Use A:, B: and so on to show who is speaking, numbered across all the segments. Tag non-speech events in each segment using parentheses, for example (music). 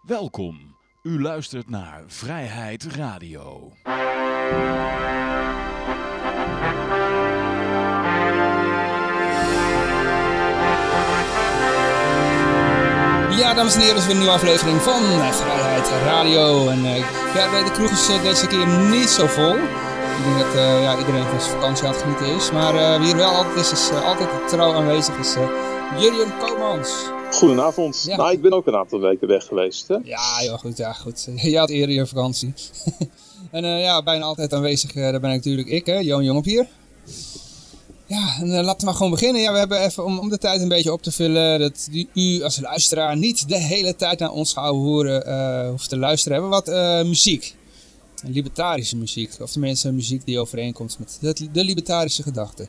A: Welkom. U luistert naar Vrijheid Radio.
B: Ja, dames en heren, dit is weer een nieuwe aflevering van eh, Vrijheid Radio. En uh, ja, de kroeg is uh, deze keer niet zo vol. Ik denk dat ja, iedereen van zijn vakantie aan het genieten is. Maar wie er wel altijd is, is altijd trouw aanwezig, is Julian Komans.
C: Goedenavond. Ja. Nou, ik ben ook een aantal weken weg geweest. Hè?
B: Ja, ja, goed, ja, goed. (laughs) Je had eerder je vakantie. (laughs) en ja, bijna altijd aanwezig, daar ben ik natuurlijk ik, hè, Johan Jong op hier. Ja, en uh, laten we maar gewoon beginnen. Ja, we hebben even om, om de tijd een beetje op te vullen. Dat u als luisteraar niet de hele tijd naar ons gehouden horen hoeft te luisteren. Hebben wat muziek. Libertarische muziek. Of tenminste muziek die overeenkomt met de, de libertarische gedachten.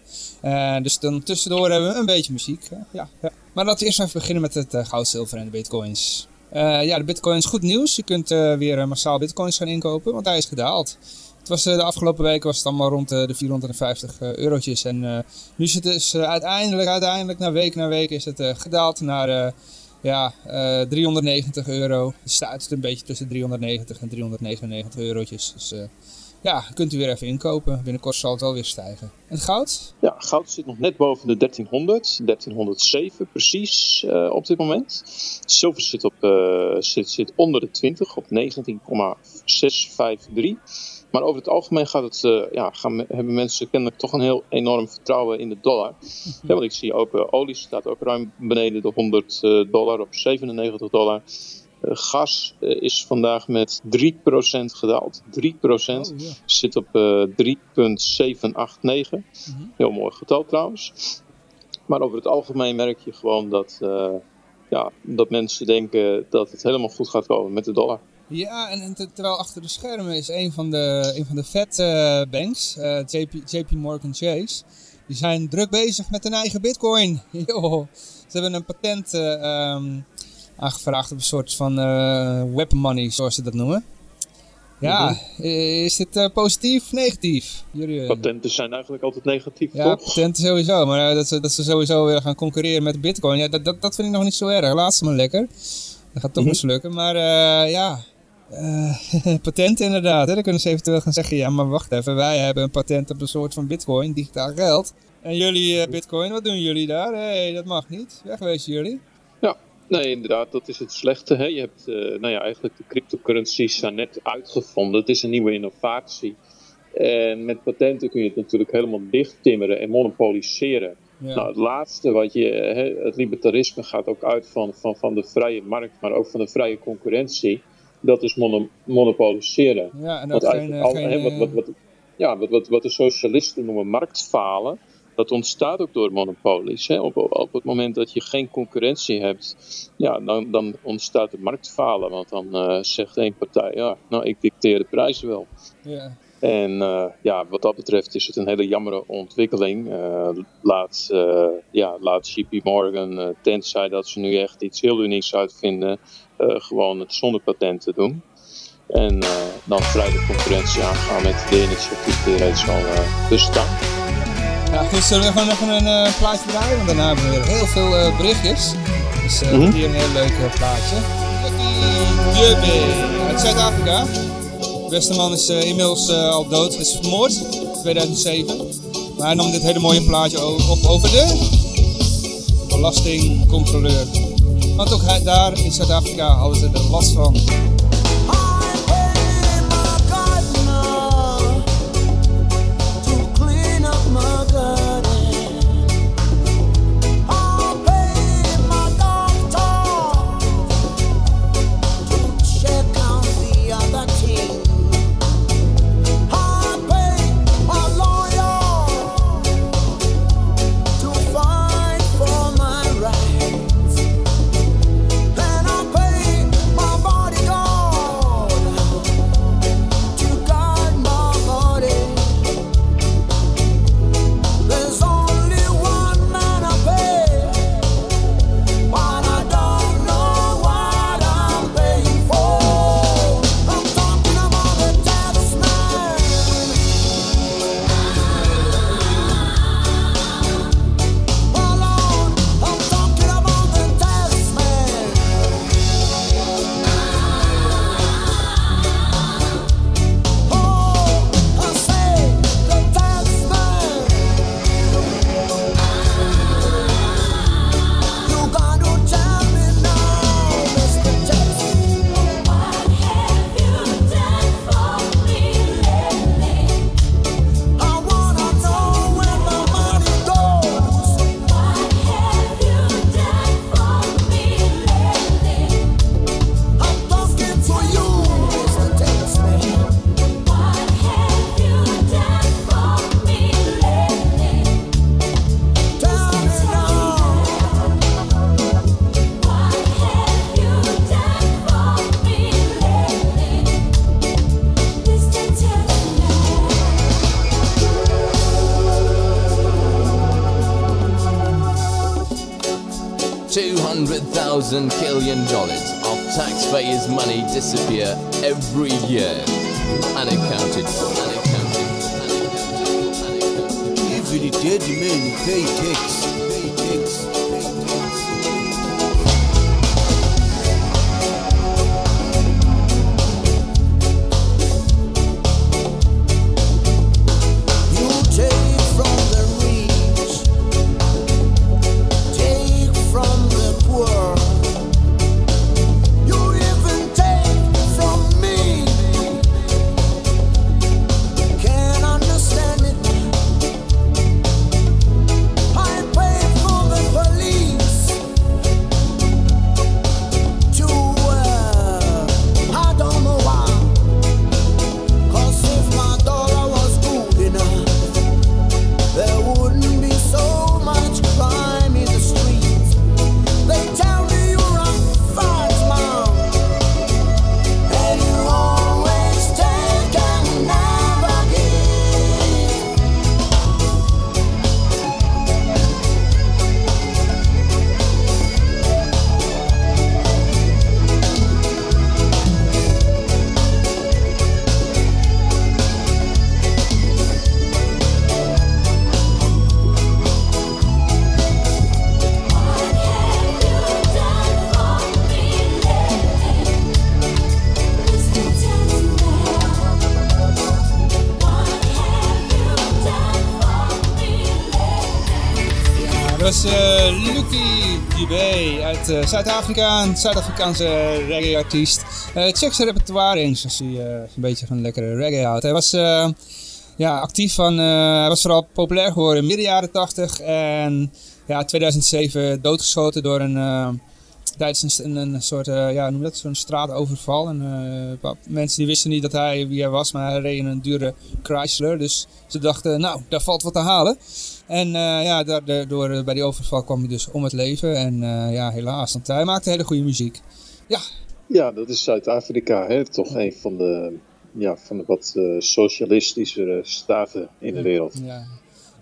B: dus dan tussendoor hebben we een beetje muziek. ja, ja. Maar laten we eerst even beginnen met het goud, zilver en de bitcoins. ja, de bitcoin is goed nieuws. Je kunt weer massaal bitcoins gaan inkopen, want hij is gedaald. Het was, de afgelopen weken was het allemaal rond de 450 eurotjes. En nu is het dus uiteindelijk, uiteindelijk, na week na week is het gedaald naar ja, 390 euro. Het staat een beetje tussen 390 en 399 eurotjes. Dus ja, kunt u weer even inkopen. Binnenkort zal het wel weer stijgen. En goud?
C: Ja, goud zit nog net boven de 1300. 1307 precies uh, op dit moment. Zilver zit, op, uh, zit, zit onder de 20 op 19,653. Maar over het algemeen gaat het, uh, ja, gaan, hebben mensen kennelijk toch een heel enorm vertrouwen in de dollar. Mhm. Ja, want ik zie ook, olie staat ook ruim beneden de 100 uh, eh, dollar op 97 dollar. Gas is vandaag met 3% gedaald. 3% oh, yeah. zit op 3,789. Mm -hmm. Heel mooi getal trouwens. Maar over het algemeen merk je gewoon dat, ja, dat mensen denken dat het helemaal goed gaat komen met de dollar.
B: Ja, en, terwijl achter de schermen is een van de, een van de vet uh, banks, uh, JP, JP Morgan Chase. Die zijn druk bezig met hun eigen bitcoin. (laughs) Ze hebben een patent uh, um, aangevraagd op een soort van web money, zoals ze dat noemen. Ja, mhm. is dit positief of negatief?
C: Jullie, patenten zijn eigenlijk altijd negatief,
B: ja,
C: toch?
B: patenten sowieso. Maar dat, ze, dat ze sowieso willen gaan concurreren met bitcoin, ja, dat, dat, dat vind ik nog niet zo erg. Laat ze maar lekker. Dat gaat toch mm mislukken. Maar ja, (laughs) uh, patent inderdaad. Hè? Dan kunnen ze eventueel gaan zeggen, ja maar wacht even, wij hebben een patent op een soort van bitcoin, digitaal geld. En jullie uh, bitcoin, wat doen jullie daar? hey, dat mag niet. Wegwezen jullie.
C: Nee inderdaad, dat is het slechte. Hè? Je hebt, uh, nou ja, eigenlijk de cryptocurrencies zijn net uitgevonden. Het is een nieuwe innovatie. En met patenten kun je het natuurlijk helemaal dicht timmeren en monopoliseren. Ja. Nou, het laatste wat je, hè, het libertarisme gaat ook uit van, van, van de vrije markt, maar ook van de vrije concurrentie dat is monopoliseren.
B: Ja, en dat wat, al, geen,
C: wat, wat, wat, ja, wat, wat, wat de socialisten noemen marktfalen, dat ontstaat ook door monopolies. Hè. Op, op het moment dat je geen concurrentie hebt, ja, dan, dan ontstaat het marktfalen. Want dan uh, zegt één partij, ja, nou ik dicteer de prijzen wel. Ja. En uh, ja, wat dat betreft is het een hele jammere ontwikkeling. Uh, laat, uh, ja, laat JP Morgan, tenzij dat ze nu echt iets heel unieks uitvinden, gewoon het zonder patenten doen. En dan vrij de concurrentie aangaan met de initiatieven die reeds al bestaan.
B: Ja, goed, zullen we gewoon even een plaatje draaien? Want daarna hebben we weer heel veel berichtjes. Dus mm -hmm. hier een heel leuk plaatje. Jubby uit Zuid-Afrika beste man is uh, inmiddels uh, al dood, is vermoord in 2007. Maar hij nam dit hele mooie plaatje op over de belastingcontroleur. Want ook hij, daar in Zuid-Afrika hadden ze er last van.
D: 100,000 billion dollars of taxpayers' money disappear every year. Unaccounted for. Unaccounted. Unaccounted. Unaccounted.
E: Even the dead man. Pay tax. Was
B: eh Lucky Dubé uit eh, Zuid-Afrika, een Zuid-Afrikaanse reggae-artiest. Eh check zijn repertoire eens als hij eh, een beetje van lekkere reggae houdt. Hij was eh, ja, actief van, eh, hij was vooral populair geworden in midden jaren 80 en ja, 2007 doodgeschoten door een, eh, tijdens een, een, soort, eh, ja, noem dat, zo'n straatoverval. En, eh, mensen die wisten niet dat hij wie hij was, maar hij reed in een dure Chrysler. Dus ze dachten, nou, daar valt wat te halen. En eh, ja, daardoor eh, bij die overval kwam hij dus om het leven. En eh, ja, helaas, want hij maakte hele goede muziek. Ja,
C: Ja, dat is Zuid-Afrika, toch een van de, ja, van de wat eh, socialistischere staten in de wereld.
B: ja.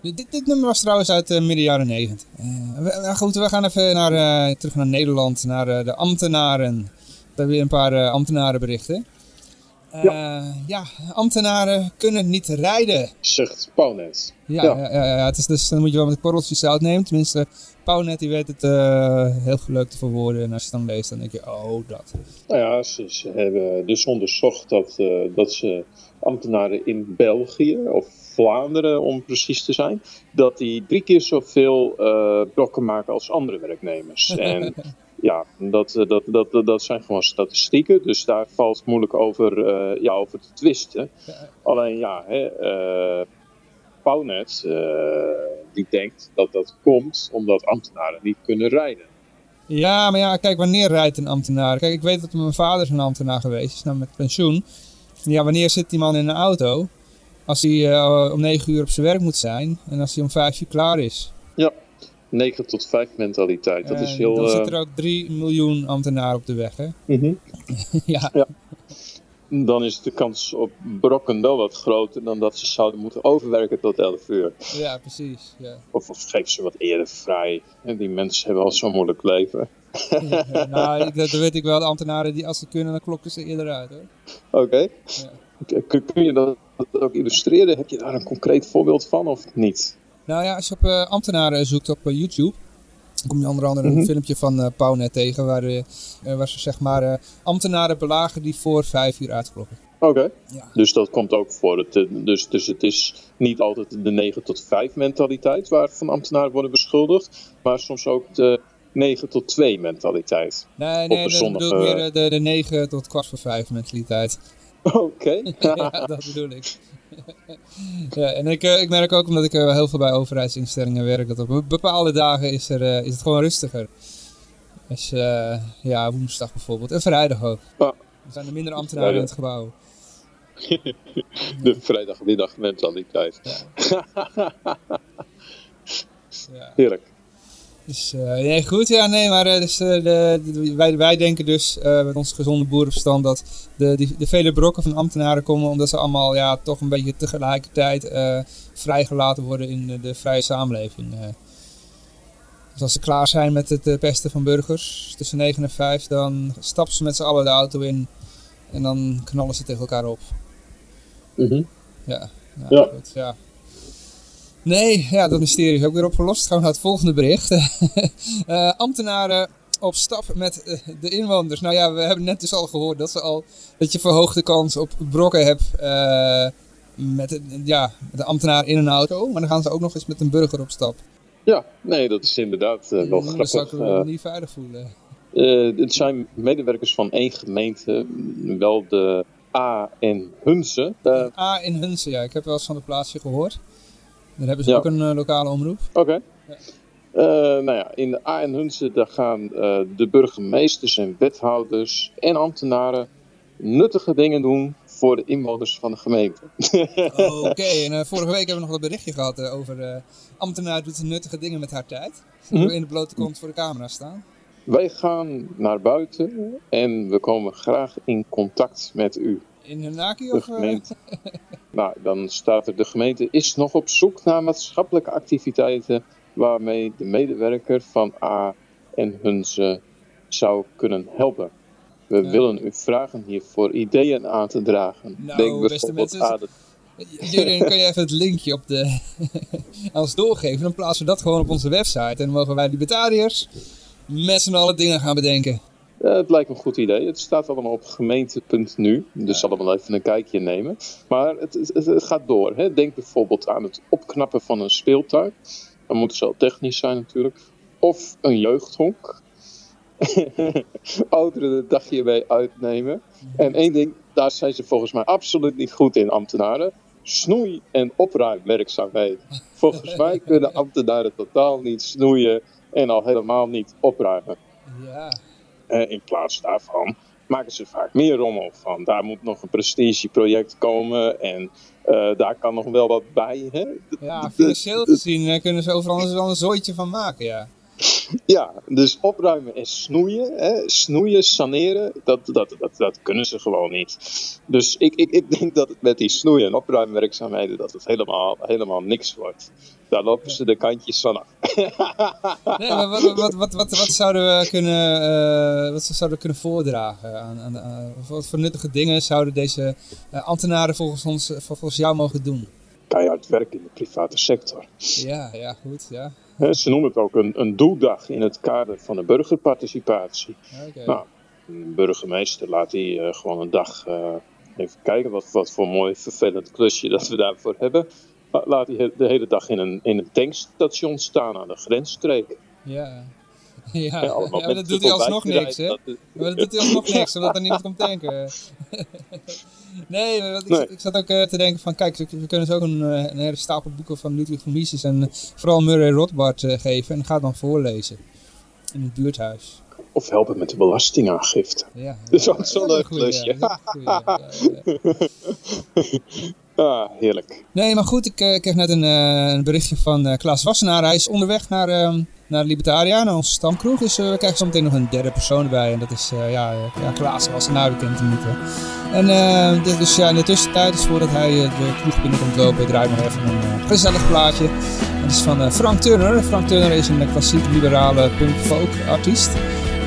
B: Dit, dit nummer was trouwens uit uh, midden jaren negentig. Nou goed, we gaan even naar, terug naar Nederland, naar de ambtenaren. We hebben weer een paar eh, ambtenarenberichten. Eh, ja. ambtenaren kunnen niet rijden.
C: Zegt Pauwnet.
B: Ja,
C: Ja.
B: ja. Ja, ja, het is dus, dan moet je wel met korreltjes zout nemen. Tenminste, Pauwnet die weet het eh, heel leuk te verwoorden. En als je het dan leest, dan denk je, oh, dat.
C: Nou ja, ze, ze hebben dus onderzocht dat, eh, dat ze ambtenaren in België, of Vlaanderen om precies te zijn, dat die drie keer zoveel brokken maken als andere werknemers. (laughs) En ja, dat, eh, dat, dat, dat, dat zijn gewoon statistieken, dus daar valt moeilijk over, eh, ja, over te twisten. Alleen ja, hè, eh, Pauwnet, die denkt dat dat komt omdat ambtenaren niet kunnen rijden.
B: Ja, maar ja, kijk, wanneer rijdt een ambtenaar? Kijk, ik weet dat mijn vader is een ambtenaar geweest, is nou met pensioen. Ja, wanneer zit die man in een auto? Als hij om 9 uur op zijn werk moet zijn en als hij om 5 uur klaar is.
C: Ja, 9 tot 5 mentaliteit, dat is
B: En
C: heel...
B: dan
C: eh,
B: zitten er ook 3 miljoen ambtenaren op de weg, hè?
C: mhm. (laughs)
B: ja.
C: dan is de kans op brokken wel wat groter dan dat ze zouden moeten overwerken tot 11 uur.
B: ja, precies. Ja.
C: Of, of geef ze wat eerder vrij. En die mensen hebben al zo'n moeilijk leven.
B: Ja, (laughs) nou, (laughs) dat weet ik wel. De ambtenaren, die, als ze kunnen, dan klokken ze eerder uit, hoor.
C: Oké. Kun je dat ook illustreren? Heb je daar een concreet voorbeeld van of niet?
B: Nou ja, als je op eh, ambtenaren zoekt op eh, YouTube, dan kom je onder andere een
C: Mhm.
B: filmpje van eh Pauwnet tegen, waar, waar ze zeg maar ambtenaren belagen die voor vijf uur uitklokken.
C: Oké.
B: Ja.
C: Dus dat komt ook voor. Het, dus, dus het is niet altijd de 9 tot 5 mentaliteit waarvan ambtenaren worden beschuldigd. Maar soms ook de 9 tot 2 mentaliteit.
B: Nee, nee, dat
C: zondag,
B: bedoel ik
C: eh,
B: de, de 9 tot kwart voor 5 mentaliteit.
C: Oké. (laughs)
B: ja, dat bedoel ik. Ja, en ik, eh, ik merk ook, omdat ik heel veel bij overheidsinstellingen werk, dat op bepaalde dagen is, er, eh, is het gewoon rustiger. Dus eh, ja, woensdag bijvoorbeeld. En vrijdag ook.
C: Ja.
B: Er zijn er minder ambtenaren in het gebouw. (laughs)
C: De vrijdagmiddag mentaliteit.
B: Ja. (laughs)
C: Heerlijk.
B: Dus eh, nee, goed, ja, nee, maar eh, dus, eh, de, de- wij, wij denken dus met ons gezonde boerenverstand dat de, die, de vele brokken van ambtenaren komen omdat ze allemaal ja, toch een beetje tegelijkertijd vrijgelaten worden in de, de vrije samenleving. Dus als ze klaar zijn met het pesten van burgers tussen 9 en 5, dan stappen ze met z'n allen de auto in en dan knallen ze tegen elkaar op.
C: Mhm.
B: Ja, ja,
C: Ja.
B: goed, ja. Nee, ja, dat mysterie is ook weer opgelost. Gaan we naar het volgende bericht. (laughs) Eh, ambtenaren op stap met eh, de inwoners. Nou ja, we hebben net dus al gehoord dat, ze al, dat je verhoogde kans op brokken hebt eh, met, de- ja, de ambtenaar in een auto. Maar dan gaan ze ook nog eens met een burger op stap.
C: Ja, nee, dat is inderdaad wel
B: Mm, Dan zou ik
C: grappig.
B: me niet veilig voelen.
C: Het zijn medewerkers van één gemeente, wel de A en Hunze.
B: A in Hunsen, ja. Ik heb wel eens van het plaatsje gehoord. Daar hebben ze
C: Ja.
B: ook een eh, lokale omroep.
C: Oké.
B: Ja.
C: Eh, nou ja, in de A en Hunze daar gaan eh, de burgemeesters en wethouders en ambtenaren nuttige dingen doen voor de inwoners van de gemeente.
B: Oké, (laughs) en vorige week hebben we nog een berichtje gehad eh, over ambtenaar doet nuttige dingen met haar tijd.
C: Mhm.
B: In de blote kont voor de camera staan.
C: Wij gaan naar buiten en we komen graag in contact met u.
B: In Hunaki
C: De
B: of... eh,
C: gemeente. (laughs) nou, dan staat er: de gemeente is nog op zoek naar maatschappelijke activiteiten waarmee de medewerker van A en Hunze zou kunnen helpen. We willen u vragen hiervoor ideeën aan te dragen.
B: Nou,
C: Denk
B: beste mensen,
C: aan
B: Jullie, kun je even het linkje op de, (laughs) aan ons doorgeven? Dan plaatsen we dat gewoon op onze website. En dan mogen wij libertariërs met z'n allen dingen gaan bedenken.
C: Ja, het lijkt me een goed idee. Het staat allemaal op gemeente.nu, dus allemaal even een kijkje nemen. Maar het, het, het gaat door. Hè. Denk bijvoorbeeld aan het opknappen van een speeltuin. Dan moet het wel technisch zijn natuurlijk. Of een jeugdhonk. (laughs) Ouderen een dagje mee uitnemen. En één ding, daar zijn ze volgens mij absoluut niet goed in, ambtenaren. Snoei- en opruimwerkzaamheden. Volgens mij (laughs) kunnen ambtenaren totaal niet snoeien en al helemaal niet opruimen.
B: Ja,
C: Eh, in plaats daarvan maken ze vaak meer rommel van. Daar moet nog een prestigeproject komen en eh, daar kan nog wel wat bij. Hè?
B: ja financieel gezien eh, kunnen ze overal eens wel een zooitje van maken, ja.
C: Ja, dus opruimen en snoeien, hè? snoeien, saneren, dat, dat, dat, dat kunnen ze gewoon niet. Dus ik, ik, ik denk dat het met die snoeien en opruimwerkzaamheden dat het helemaal, helemaal niks wordt. Daar lopen ze de kantjes vanaf.
B: Nee, maar wat, wat, wat, wat, wat zouden we kunnen, eh, wat zouden we kunnen voordragen? Aan, aan, aan- wat voor nuttige dingen zouden deze eh, ambtenaren volgens, ons, eh, volgens jou mogen doen?
C: Keihard werken in de private sector.
B: Ja, ja, goed, ja.
C: Ze noemen het ook een, een doeldag in het kader van de burgerparticipatie. Nou, een burgemeester laat die eh, gewoon een dag eh, even kijken wat, wat voor mooi vervelend klusje dat we daarvoor hebben. La- Laat hij he- de hele dag in een, in een tankstation staan aan de grensstreek.
B: Ja. (laughs) Ja, ja, maar dat doet hij alsnog niks, hè? Maar dat doet hij alsnog niks, omdat er niemand komt tanken. (laughs) nee, maar ik,
C: Nee.
B: ik zat ook eh, te denken van, kijk, we kunnen ze ook een, eh, een hele stapel boeken van Ludwig van Mises en eh, vooral Murray Rothbard geven en ga het dan voorlezen. In het buurthuis.
C: Of helpen met de belastingaangifte.
B: Ja,
C: Dat is
B: ja,
C: ook zo'n
B: dat
C: leuk klusje. (laughs) Ah, heerlijk.
B: Nee, maar goed, ik eh, kreeg net een, een berichtje van Klaas Wassenaar. Hij is onderweg naar, ehm naar naar onze stamkroeg. Dus eh, we krijgen zo meteen nog een derde persoon erbij. En dat is eh, ja, eh, ja, Klaas Wassenaar, u kent hem niet. Hè. En dus, ja, in de tussentijd, dus voordat hij de kroeg binnenkomt lopen, draait nog even een gezellig plaatje. Dat is van Frank Turner. Frank Turner is een klassiek liberale punk-folk artiest.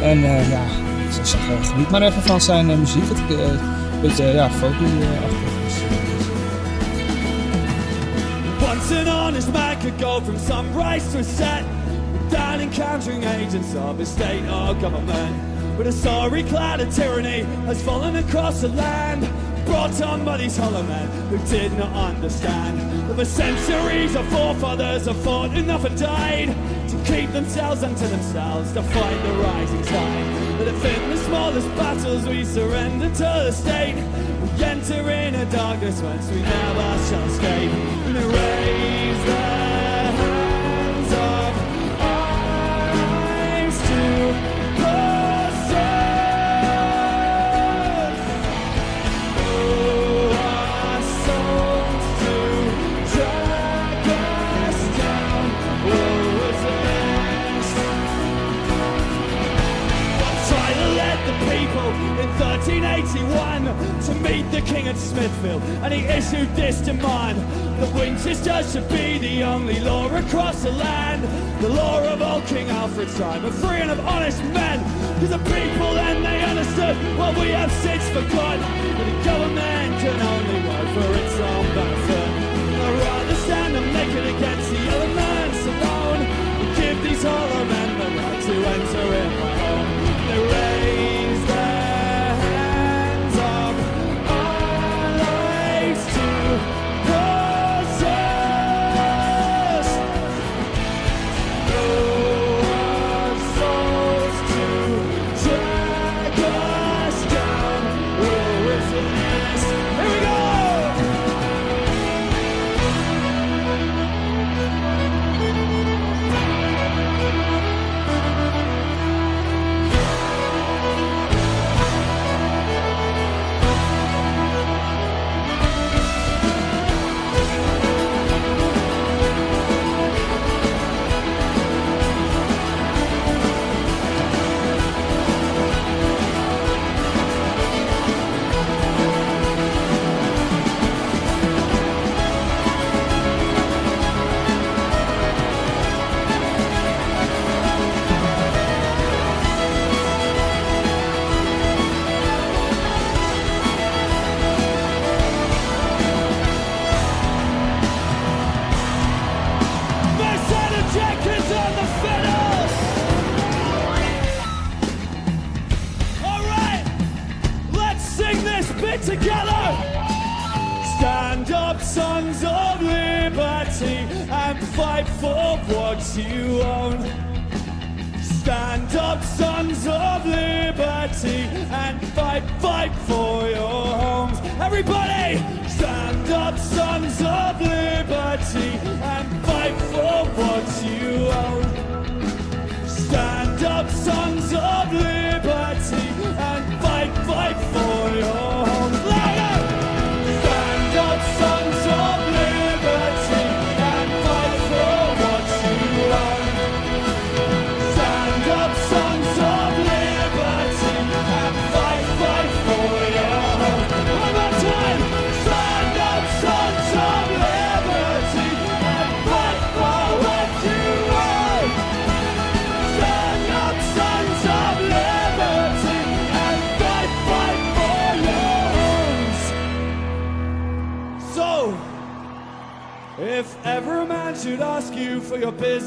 B: En ja, ik zou zeggen, geniet maar even van zijn muziek. Het, een beetje ja, folky-achtig.
F: Once go from to set agents of the state or government. But a sorry cloud of tyranny has fallen across the land, brought on by these hollow men who did not understand that for centuries our forefathers have fought enough and died to keep themselves unto themselves, to fight the rising tide. That if in the smallest battles we surrender to the state, we enter in a darkness whence we never shall escape. And raise the 1981 to meet the King at Smithfield, and he issued this demand that Winchester should be the only law across the land, the law of old King Alfred's time, of free and of honest men, because the people then they understood what we have since forgotten, that the government can only work for its own benefit. I'd rather stand and make it against the other man's alone, and give these hollow men the right to enter in my home. They're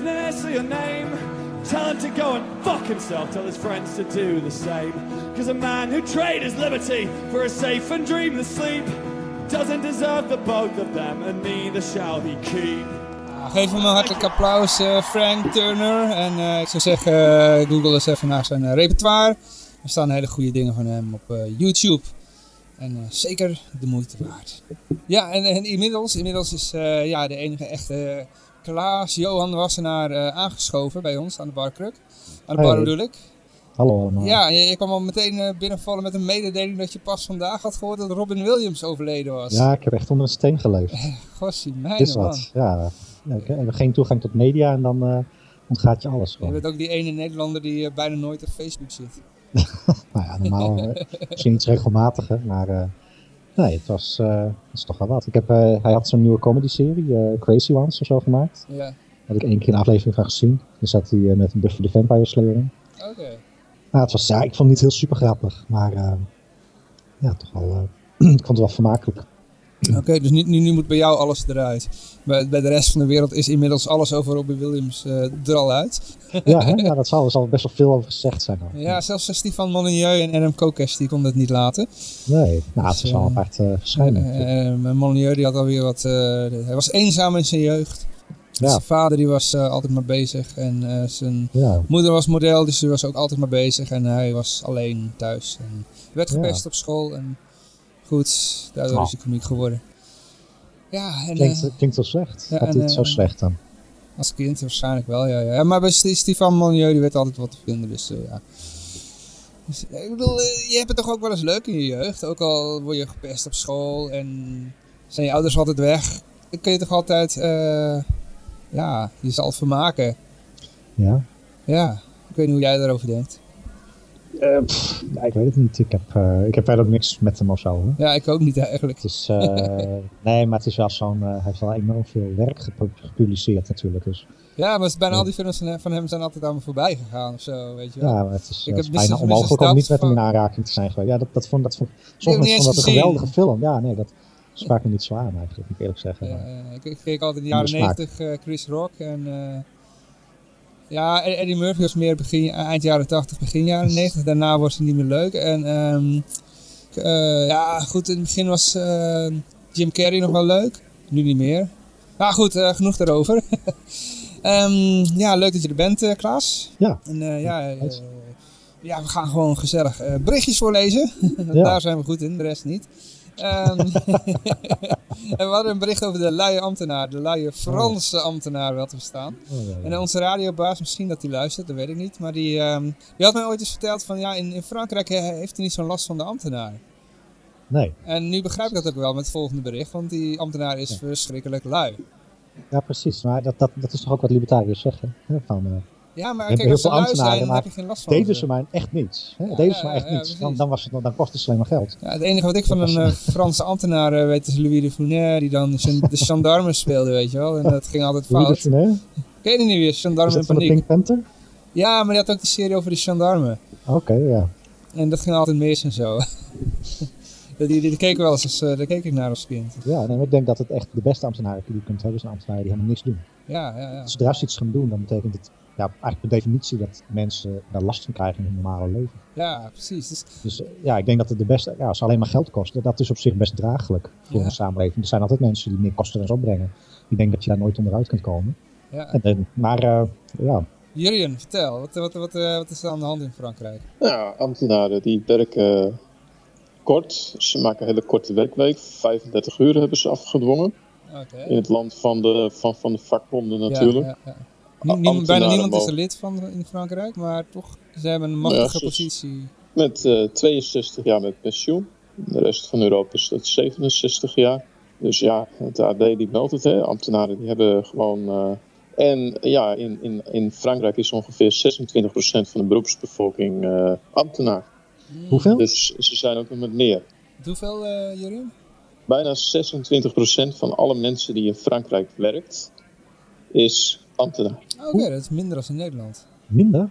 F: business or your name, tell him to go and fuck himself, tell his friends to do the same. Cause a man who traded his liberty for a safe and dreamless sleep doesn't deserve the both of them, and neither shall he keep.
B: Nou, geef hem een hartelijk applaus, eh, Frank Turner. En eh, ik zou zeggen, eh, google eens even naar zijn repertoire. Er staan hele goede dingen van hem op YouTube. En zeker de moeite waard. Ja, en, en inmiddels, inmiddels is ja, de enige echte Klaas Johan Wassenaar eh, aangeschoven bij ons aan de barkruk. Aan de bar
G: Hey.
B: bedoel ik.
G: Hallo allemaal.
B: Ja, je, je kwam al meteen eh, binnenvallen met een mededeling dat je pas vandaag had gehoord dat Robin Williams overleden was.
G: Ja, ik heb echt onder een steen geleefd.
B: Gossie,
G: Het
B: mijn
G: is
B: man.
G: wat. Ja, Ja, ik heb geen toegang tot media en dan eh, ontgaat je alles
B: Je
G: gewoon.
B: bent ook die ene Nederlander die eh, bijna nooit op Facebook zit. (laughs)
G: Nou ja, normaal eh, (laughs) misschien iets regelmatiger, maar eh, nee, het was, het is toch wel wat. Ik heb, eh, hij had zo'n nieuwe comedy-serie, eh, Crazy Ones of zo gemaakt.
B: Ja,
G: Daar had ik één keer een aflevering van gezien. Daar zat hij met een Buffy the Vampire Slayer in.
B: oké.
G: Nou, het was, ja, ik vond het niet heel super grappig, maar ja, toch wel, (clears throat) ik vond het wel vermakelijk.
B: Oké, dus nu, nu, moet bij jou alles eruit. Bij, bij de rest van de wereld is inmiddels alles over Robbie Williams eh, er al uit. (laughs)
G: Ja, hè? ja dat zal, er zal best wel veel over gezegd zijn. Dan.
B: Ja, zelfs eh, Stefan Molyneux en Adam Kokesh die konden het niet laten.
G: Nee, nou, het
B: Dus,
G: is wel een
B: eh,
G: apart verschijning.
B: Eh, Molyneux die had alweer wat... hij was eenzaam in zijn jeugd.
G: Ja.
B: Zijn vader die was altijd maar bezig. En zijn
G: ja,
B: moeder was model, dus die was ook altijd maar bezig. En hij was alleen thuis. En werd
G: Ja.
B: gepest op school. En goed, daardoor
G: Oh.
B: is hij komiek geworden. Ja, en...
G: klinkt,
B: eh,
G: klinkt wel slecht.
B: ja,
G: Had hij het zo
B: eh,
G: slecht dan?
B: Als kind waarschijnlijk wel, ja. ja. ja maar bij St- Stefan Molyneux die werd altijd wat te vinden, dus eh, ja. Dus, ik bedoel, je hebt het toch ook wel eens leuk in je jeugd? Ook al word je gepest op school en zijn je ouders altijd weg. Dan kun je toch altijd, eh, ja, jezelf vermaken.
G: Ja.
B: Ja, ik weet niet hoe jij daarover denkt.
G: Eh, pff, ja, ik weet het niet. Ik heb, eh, ik heb verder ook niks met hem of zo. Hoor.
B: Ja, ik ook niet eigenlijk.
G: Het is, eh, (laughs) nee, maar het is wel zo'n. hij heeft wel enorm veel werk gepu- gepubliceerd natuurlijk. Dus
B: Ja, maar bijna al die films van hem, zijn altijd aan me voorbij gegaan of zo, weet je wel.
G: ja, maar het is, het bijna onmogelijk om niet met hem in aanraking te zijn geweest. Ja, dat, dat vond, dat vond,
B: eens
G: vonden dat een geweldige film. Ja, nee, dat sprak me niet zo aan eigenlijk, moet ik eerlijk zeggen.
B: Ja, ik, ik keek altijd in de jaren
G: smaak.
B: 90 eh, Chris Rock en ja, Ed- Eddie Murphy was meer begin, eind jaren 80, begin jaren 90. Daarna was hij niet meer leuk en ehm, eh, ja, goed, in het begin was eh, Jim Carrey nog wel leuk, nu niet meer. Maar goed, eh, genoeg daarover. (laughs) Ehm, ja, leuk dat je er bent, eh, Klaas.
G: Ja.
B: En eh, ja, eh, ja, we gaan gewoon gezellig eh, berichtjes voorlezen. (laughs)
G: Ja.
B: Daar zijn we goed in, de rest niet. Ehm, (laughs) en we hadden een bericht over de luie ambtenaar, de luie Franse ambtenaar wel te verstaan.
G: Oh, ja, ja.
B: En onze radiobaas, misschien dat hij luistert, dat weet ik niet. Maar die, ehm, die had mij ooit eens verteld van ja, in, in Frankrijk eh, heeft hij niet zo'n last van de ambtenaar.
G: Nee,
B: En nu begrijp ik dat ook wel met het volgende bericht, want die ambtenaar is verschrikkelijk lui.
G: ja, precies. Maar dat, dat, dat is toch ook wat libertariërs zeggen. Hè? Van, eh,
B: Ja, maar kijk, als ze
G: heel veel
B: lui zijn,
G: ambtenaren,
B: dan
G: maar
B: heb je geen last van
G: deden
B: ze.
G: mij echt niets. Hè?
B: Ja,
G: deden ze mij echt niets. Dan, dan, was het, dan kostte het alleen maar geld.
B: Ja, het enige wat ik van een eh, Franse ambtenaar eh, weet is Louis de Funès, die dan de gendarme speelde, weet je wel. En dat ging altijd
G: Louis de
B: fout.
G: Funès?
B: Ken je die niet weer,
G: Is
B: Gendarme in
G: de
B: Paniek?
G: Pink Panther?
B: Ja, maar die had ook die serie over de gendarme.
G: Oké, ja.
B: En dat ging altijd mis en zo. (laughs) die, die, die keek wel eens, als, eh, daar keek ik naar als kind.
G: Ja, nee, maar ik denk dat het echt de beste ambtenaren die je kunt hebben, zijn ambtenaren die helemaal niks doen.
B: Ja, ja, ja.
G: Zodra ze iets gaan doen, dan betekent het ja, eigenlijk per definitie dat mensen daar last van krijgen in hun normale leven.
B: Ja, precies. Dus,
G: Dus eh, ja, ik denk dat het de beste, ja, als ze alleen maar geld kosten, dat is op zich best draaglijk voor
B: Ja.
G: een samenleving. Er zijn altijd mensen die meer kosten eens opbrengen. Ik denk dat je daar nooit onderuit kunt komen.
B: ja.
G: En, maar eh, ja,
B: Jurjen, vertel, wat, wat, wat, eh, wat is er aan de hand in Frankrijk?
C: Ja, ambtenaren die werken kort. Ze maken een hele korte werkweek. 35 uur hebben ze afgedwongen.
B: Oké.
C: In het land van de, van, van de vakbonden natuurlijk.
B: Ja, ja, bijna niemand is er lid van in Frankrijk, maar toch, ze hebben een machtige positie.
C: Met eh, 62 jaar met pensioen. De rest van Europa is dat 67 jaar. Dus ja, het AD die meldt het. Hè. Ambtenaren die hebben gewoon... eh, en ja, in, in, in Frankrijk is ongeveer 26% van de beroepsbevolking eh, ambtenaar.
G: hoeveel?
C: Dus ze zijn ook nog met meer.
B: Hoeveel, eh Jurjen?
C: Bijna 26% van alle mensen die in Frankrijk werkt, is ambtenaar.
B: Oké, dat is minder dan in Nederland.
G: Minder?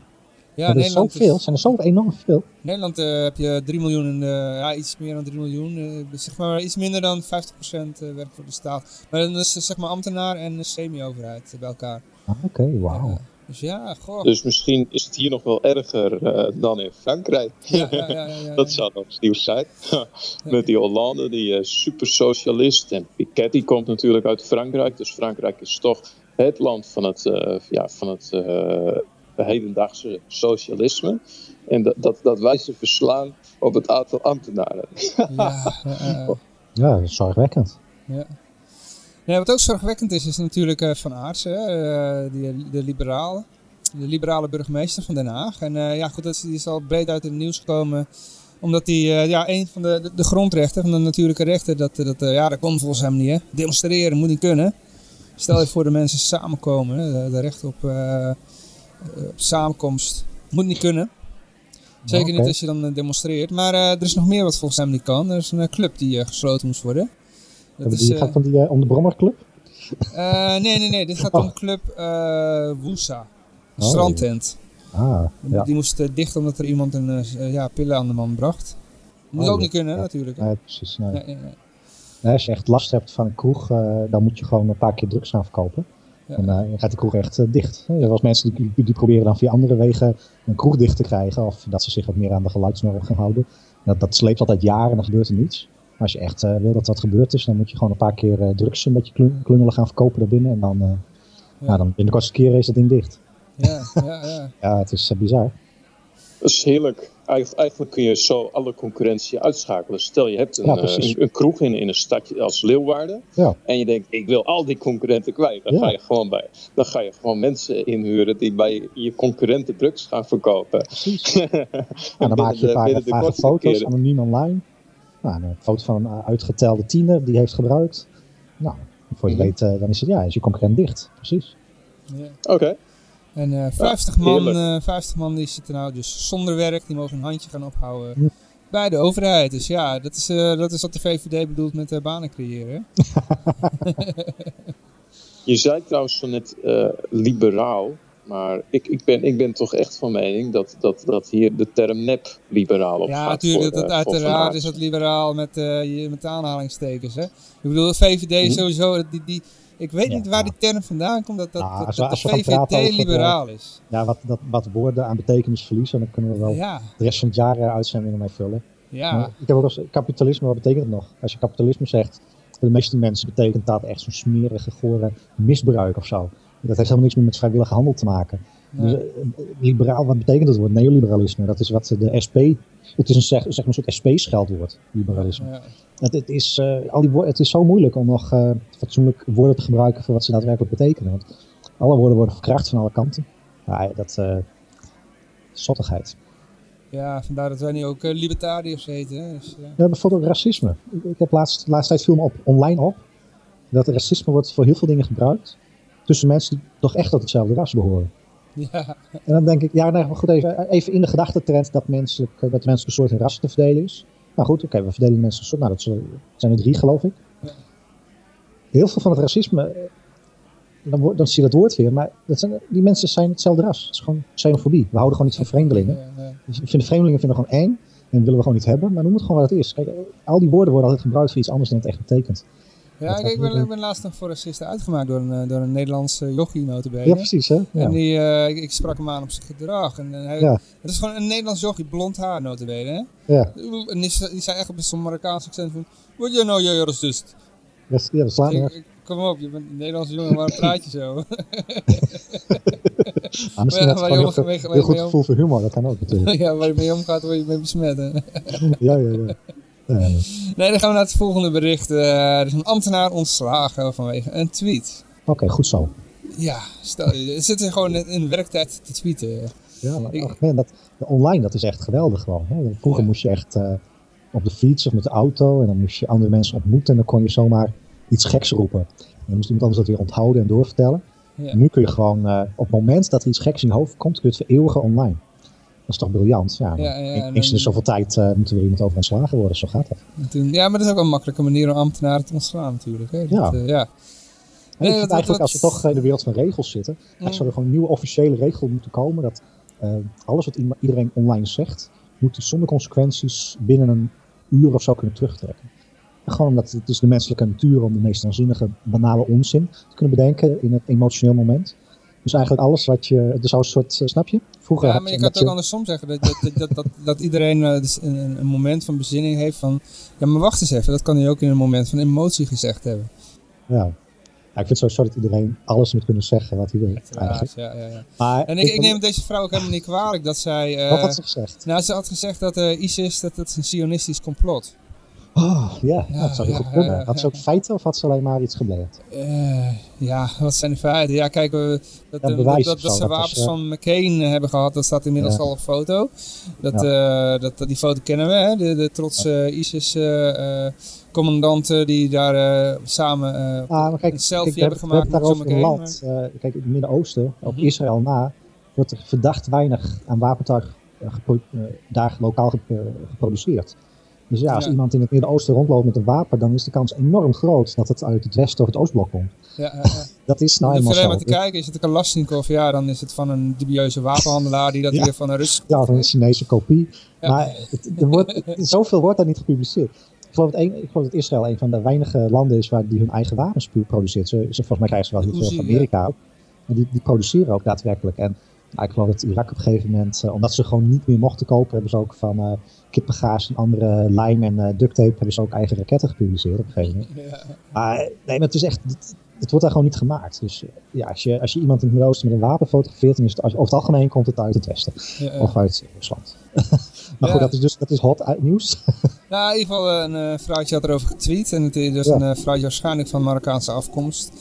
B: Ja,
G: dat is
B: Nederland,
G: zoveel.
B: is,
G: Zijn er zo enorm veel?
B: Nederland eh, heb je 3 miljoen, en, eh, ja, iets meer dan 3 miljoen. eh, zeg maar iets minder dan 50% eh, werkt voor de staat. Maar dan is zeg maar ambtenaar en semi-overheid bij elkaar.
G: Ah, Oké, wauw.
B: Dus ja, goh.
C: Dus misschien is het hier nog wel erger eh, dan in Frankrijk.
B: Ja, ja, ja, ja, ja, (laughs)
C: Dat
B: ja.
C: zou nog eens nieuws zijn. (laughs) Met die Hollande, die eh, super socialist. En Piketty komt natuurlijk uit Frankrijk. Dus Frankrijk is toch het land van het, eh, ja, van het eh, hedendaagse socialisme. En dat, dat, dat wij ze verslaan op het aantal ambtenaren. (laughs)
B: Ja, ja, ja.
G: Ja, dat is zorgwekkend.
B: Ja. Ja, wat ook zorgwekkend is, is natuurlijk eh, Van Aartsen, eh, die, de liberale, de liberale burgemeester van Den Haag. En eh, ja, goed, dat is, die is al breed uit het nieuws gekomen, omdat die, eh, ja, een van de, de, de grondrechten, van de natuurlijke rechten, dat, dat, ja, dat kon volgens hem niet, hè. Demonstreren moet niet kunnen. Stel je voor de mensen samenkomen, hè, de, de recht op, op samenkomst moet niet kunnen. Zeker niet als je dan demonstreert. Maar er is nog meer wat volgens hem niet kan. Er is een club die gesloten moest worden. Dat is,
G: die
B: eh,
G: gaat van die eh, om de Brommerclub?
B: eh, nee, nee, nee. Dit gaat om club eh Woesa.
G: Oh.
B: strandtent.
G: Ah, ja.
B: Die moest eh, dicht omdat er iemand een eh, ja, pillen aan de man bracht. Moet
G: Oh,
B: ook niet kunnen,
G: Ja.
B: natuurlijk.
G: Nee, precies. Nee.
B: Nee,
G: als je echt last hebt van een kroeg, eh, dan moet je gewoon een paar keer drugs gaan verkopen.
B: Ja.
G: En eh, dan gaat de kroeg echt eh, dicht. Er eens mensen die, die proberen dan via andere wegen een kroeg dicht te krijgen. Of dat ze zich wat meer aan de geluidsnorm gaan houden. Dat, dat sleept altijd jaren en dan gebeurt er niets. Maar als je echt eh, wil dat dat gebeurd is, dan moet je gewoon een paar keer eh, drugs een beetje klung- klungelen gaan verkopen daarbinnen. En dan, eh ja. dan in de kortste keren is dat ding dicht.
B: Ja, ja, ja. (laughs)
G: Ja, het is bizar.
C: Dat is heerlijk. Eigen- Eigenlijk kun je zo alle concurrentie uitschakelen. Stel je hebt een,
G: Ja,
C: eh, een, een kroeg in, in een stadje als Leeuwarden.
G: Ja.
C: En je denkt, ik wil al die concurrenten kwijt. Dan,
G: Ja.
C: ga, je gewoon bij, dan ga je gewoon mensen inhuren die bij je concurrenten drugs gaan verkopen.
G: Precies. (laughs) Ja, dan
C: binnen
G: maak je een paar
C: binnen
G: foto's,
C: keren.
G: anoniem online. Nou, een foto van een uitgetelde tiener die heeft gebruikt. Nou, voor je
C: Mhm.
G: weet, eh, dan is het ja, is je concurrent dicht. Precies.
B: ja.
C: Oké.
B: En eh 50, man,
C: heerlijk.
B: eh 50 man die zitten nou dus zonder werk. Die mogen een handje gaan ophouden
G: Ja.
B: bij de overheid. Dus ja, dat is, eh, dat is wat de VVD bedoelt met banen creëren. (laughs)
C: Je zei trouwens zo net eh, liberaal, maar ik, ik, ben, ik ben toch echt van mening dat, dat, dat hier de term nep-liberaal op
B: Ja,
C: gaat.
B: natuurlijk.
C: voor,
B: dat,
C: eh,
B: uiteraard is dat liberaal met, eh, je- met aanhalingstekens. Hè? Ik bedoel, de VVD
C: Hm.
B: sowieso. Die, die, ik weet
G: Ja,
B: niet waar
G: ja.
B: die term vandaan komt. Dat, dat,
G: Nou,
B: dat, de VVD liberaal is.
G: Ja, wat, dat, wat woorden aan betekenis verliezen, dan kunnen we wel
B: Ja,
G: de rest van het jaar eh, uitzendingen mee vullen.
B: ja.
G: Maar ik heb ook als kapitalisme, wat betekent het nog? Als je kapitalisme zegt, voor de meeste mensen betekent dat echt zo'n smerige, gore misbruik of zo. Dat heeft helemaal niks meer met vrijwillige handel te maken. Dus,
B: Nee.
G: eh, liberaal, wat betekent het woord? Neoliberalisme. Dat is wat de SP. Het is een, zeg, zeg maar een soort SP-scheldwoord, liberalisme.
B: Ja.
G: Het, het, is, eh, al die woorden, het is zo moeilijk om nog eh, fatsoenlijk woorden te gebruiken voor wat ze daadwerkelijk betekenen. Want alle woorden worden verkracht van alle kanten. Ja, dat eh zottigheid.
B: Ja, vandaar dat wij nu ook libertariërs heten. Hè? Dus, ja.
G: Bijvoorbeeld racisme. Ik- Ik heb laatst, de laatste tijd viel me op, online op, dat racisme wordt voor heel veel dingen gebruikt tussen mensen die toch echt tot hetzelfde ras behoren.
B: ja,
G: En dan denk ik, ja, nou, maar goed, even, even in de gedachtetrend dat, menselijk, dat de menselijke soort in rassen te verdelen is. Nou goed, oké, we verdelen de menselijke soort, nou dat zijn er drie geloof ik. Heel veel van het racisme, dan, wordt- dan zie je dat woord weer, maar dat zijn, die mensen zijn hetzelfde ras. Het is gewoon xenofobie. We houden gewoon niet van vreemdelingen. Dus ik vind de vreemdelingen vinden gewoon eng en willen we gewoon niet hebben, maar noem het gewoon wat het is. Kijk, al die woorden worden altijd gebruikt voor iets anders dan het echt betekent.
B: Ja, ik, ben, ik ben laatst nog voor racisten uitgemaakt door een, eh, door een Nederlandse jochie notabene.
G: Ja, precies hè. Ja.
B: En die, eh, ik, ik sprak hem aan op zijn gedrag. En, eh, hij,
G: Ja.
B: Het is gewoon een Nederlands jochie, blond haar notabene. Hè?
G: Ja,
B: En die, die zei echt op zo'n Marokkaans accent van... Wat jij nou, jij racist?
G: ja, dat.
B: Ik- ik- Kom op, je bent een Nederlandse jongen, waarom praat je zo? (laughs) (laughs)
G: Ah, misschien
B: Ja,
G: had
B: waar
G: hij
B: je
G: heel,
B: waar je- waar je
G: goed gevoel voor humor, dat kan ook (laughs) natuurlijk.
B: ja, waar je mee omgaat, word je mee besmet. Hè?
G: ja, ja, ja.
B: Nee, dan gaan we naar het volgende bericht. Eh, er is een ambtenaar ontslagen vanwege een tweet.
G: Oké, goed zo.
B: Ja, stel je, zit er gewoon in werktijd te tweeten.
G: Ja, maar,
B: Ik-
G: ach, man, dat, online, dat is echt geweldig gewoon. Hè. Vroeger
B: Ja.
G: moest je echt eh, op de fiets of met de auto en dan moest je andere mensen ontmoeten en dan kon je zomaar iets geks roepen. En dan moest iemand anders dat weer onthouden en doorvertellen.
B: Ja.
G: En nu kun je gewoon, eh, op het moment dat er iets geks in je hoofd komt, kun je het vereeuwigen online. Dat is toch briljant? Ja,
B: Ja, ja,
G: eens in zoveel tijd eh, moet er weer iemand over ontslagen worden, zo gaat dat.
B: Toen, ja, maar dat is ook wel een makkelijke manier om ambtenaren te ontslaan natuurlijk. Hè? Dat,
G: Ja.
B: eh, ja. Nee,
G: ik vind
B: dat-
G: eigenlijk
B: dat-
G: als we toch in de wereld van regels zitten, eigenlijk zou er gewoon een nieuwe officiële regel moeten komen dat eh, alles wat iedereen online zegt, moet zonder consequenties binnen een uur of zo kunnen terugtrekken. En gewoon omdat het is de menselijke natuur om de meest waanzinnige, banale onzin te kunnen bedenken in het emotioneel moment. Dus eigenlijk alles wat je, een soort, eh, snap je? Vroeger
B: Ja,
G: had
B: maar je kan het ook andersom zeggen. Dat, dat, dat, dat, dat iedereen eh, dus een, een- moment van bezinning heeft van... Ja, maar wacht eens even. Dat kan hij ook in een moment van emotie gezegd hebben.
G: Ja. Ja, ik vind het sowieso dat iedereen alles moet kunnen zeggen wat hij wil. Eigenlijk.
B: Ja, ja, ja.
G: Maar
B: En ik, ik neem deze vrouw ook helemaal niet kwalijk dat zij... eh,
G: Wat had ze gezegd?
B: nou, ze had gezegd dat eh, ISIS dat het een sionistisch complot.
G: Oh, ja,
B: Ja,
G: dat zou heel
B: ja,
G: goed kunnen. had ze ook feiten of had ze alleen maar iets gebleerd?
B: Eh, ja, wat zijn de feiten? Ja, kijk, we, dat,
G: Ja, bewijs
B: dat, dat,
G: zo,
B: ze
G: dat
B: wapens
G: is,
B: van McCain eh, hebben gehad, dat staat inmiddels al op foto. Dat, eh, dat, dat- die foto kennen we, hè? De, de trotse ISIS-commandanten die daar samen
G: Ah, maar kijk,
B: een selfie
G: kijk,
B: hebben gemaakt met John McCain.
G: land. eh, kijk, in het Midden-Oosten, op
B: Mhm.
G: Israël na, wordt er verdacht weinig aan wapentuig daar lokaal gep- geproduceerd. Dus ja, als
B: Ja.
G: iemand in het Midden-Oosten rondloopt met een wapen, dan is de kans enorm groot dat het uit het Westen of het Oostblok komt.
B: Ja. (laughs)
G: Dat is nou
B: hoef
G: eenmaal
B: je alleen
G: zo.
B: maar te kijken, is het een Kalashnikov, ja, dan is het van een dubieuze wapenhandelaar die dat weer van een Rus...
G: Ja, of een Chinese kopie. Maar het, er wordt, zoveel wordt daar niet gepubliceerd. Ik geloof, dat een, ik geloof dat Israël een van de weinige landen is waar die hun eigen wapens produceert. Ze, ze, volgens mij krijgen ze wel heel veel van. Amerika ook. Maar die, die produceren ook daadwerkelijk. En ik geloof dat Irak op een gegeven moment, eh, omdat ze gewoon niet meer mochten kopen, hebben ze ook van eh kippengaas en andere lijm en eh, duct tape, hebben ze ook eigen raketten gepubliceerd op een gegeven moment.
B: Ja.
G: Maar nee, maar het is echt, het, het wordt daar gewoon niet gemaakt. Dus ja, als je, als je iemand in het Midden-Oosten met een wapen fotografeert, dan is het, over het algemeen komt het uit het Westen.
B: Ja.
G: Of uit Rusland. (laughs) maar
B: Ja.
G: goed, dat is dus dat is hot nieuws. (laughs)
B: Nou, in ieder geval een vrouwtje had erover getweet. En het is dus
G: Ja.
B: een vrouwtje waarschijnlijk van Marokkaanse afkomst.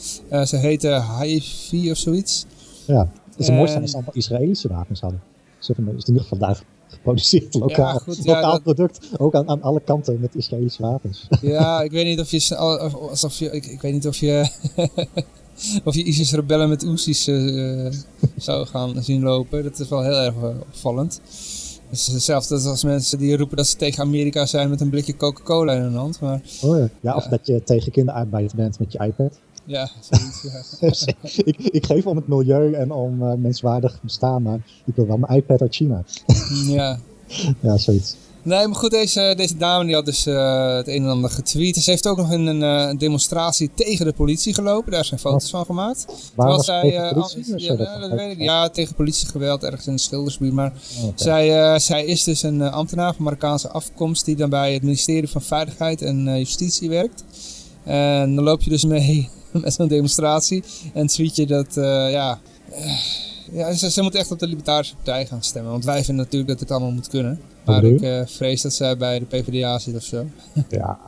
B: Ze heette Haifi of zoiets.
G: ja. Het is het mooiste
B: En-
G: als ze allemaal Israëlische wapens hadden. Ze hebben is in ieder geval daar geproduceerd, lokaal,
B: Ja, goed, ja,
G: lokaal
B: dat-
G: product. Ook aan, aan alle kanten met Israëlische wapens. (laughs)
B: Ja, ik weet niet of je... Alsof je ik, ik weet niet of je... (laughs) of je ISIS-rebellen met Oezies eh, zou gaan zien lopen. Dat is wel heel erg eh, opvallend. Dus hetzelfde als mensen die roepen dat ze tegen Amerika zijn met een blikje Coca-Cola in hun hand. Maar
G: Oh, ja. ja, of dat je tegen kinderarbeid bent met je iPad.
B: Ja, zoiets. Ja. (laughs)
G: ik, ik geef om het milieu en om eh, menswaardig bestaan, maar ik wil wel mijn iPad uit China.
B: ja. (laughs)
G: Ja, zoiets.
B: Nee, maar goed, deze, deze dame die had dus eh, het een en ander getweet. Ze heeft ook nog in een eh, demonstratie tegen de politie gelopen. Daar zijn foto's van gemaakt.
G: Waar
B: Terwijl
G: was
B: zij,
G: tegen politie? Is
B: ja,
G: dat
B: ja, dat
G: ook-
B: weet ik. Ja, tegen politiegeweld ergens in Schildersbuurt. Maar
G: Oké.
B: zij, zij is dus een ambtenaar van Marokkaanse afkomst die dan bij het ministerie van Veiligheid en Justitie werkt. En dan loop je dus mee (laughs) met zo'n demonstratie en tweet je dat, eh, ja... eh, ja, ze, ze moet echt op de Libertarische Partij gaan stemmen. Want wij vinden natuurlijk dat het allemaal moet kunnen. Maar ik eh, vrees dat zij bij de PvdA zit of zo. (laughs)
G: Ja,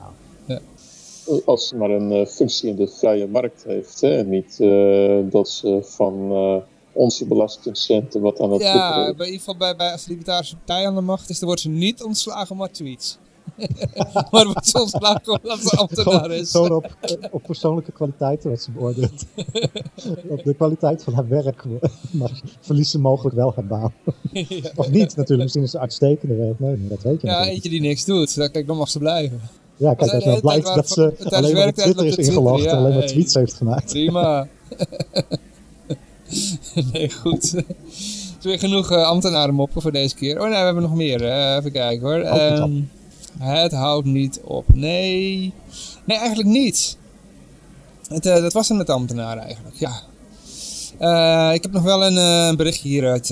C: Als ze maar een functie in de vrije markt heeft. Hè? En niet eh, dat ze van eh, onze belastingcenten wat aan het
B: Ja, bij, in ieder geval bij, bij als de Libertarische Partij aan de macht is, dan wordt ze niet ontslagen, maar tweets. (laughs) maar wordt ze ontslagen omdat ze ambtenaar is.
G: gewoon op, op persoonlijke kwaliteiten wat ze beoordeelt. (laughs) op de kwaliteit van haar werk maar verliest ze mogelijk wel haar baan. (laughs) Of niet natuurlijk, misschien is ze uitstekende werknemer, dat weet je
B: Ja,
G: natuurlijk.
B: eentje die niks doet. Dan, kijk, dan mag ze blijven.
G: Ja, kijk, als nou
B: tijd
G: blijkt dat ze alleen maar Twitter is ingelogd en alleen maar
B: hey.
G: tweets heeft gemaakt.
B: Prima. nee, goed. Het is weer genoeg eh, ambtenaren moppen voor deze keer. Oh nee, we hebben nog meer. eh, even kijken hoor. Het houdt niet op. Nee. Nee, eigenlijk niet. Het, eh, dat was hem met ambtenaren eigenlijk, ja. Eh, ik heb nog wel een, een berichtje hier uit,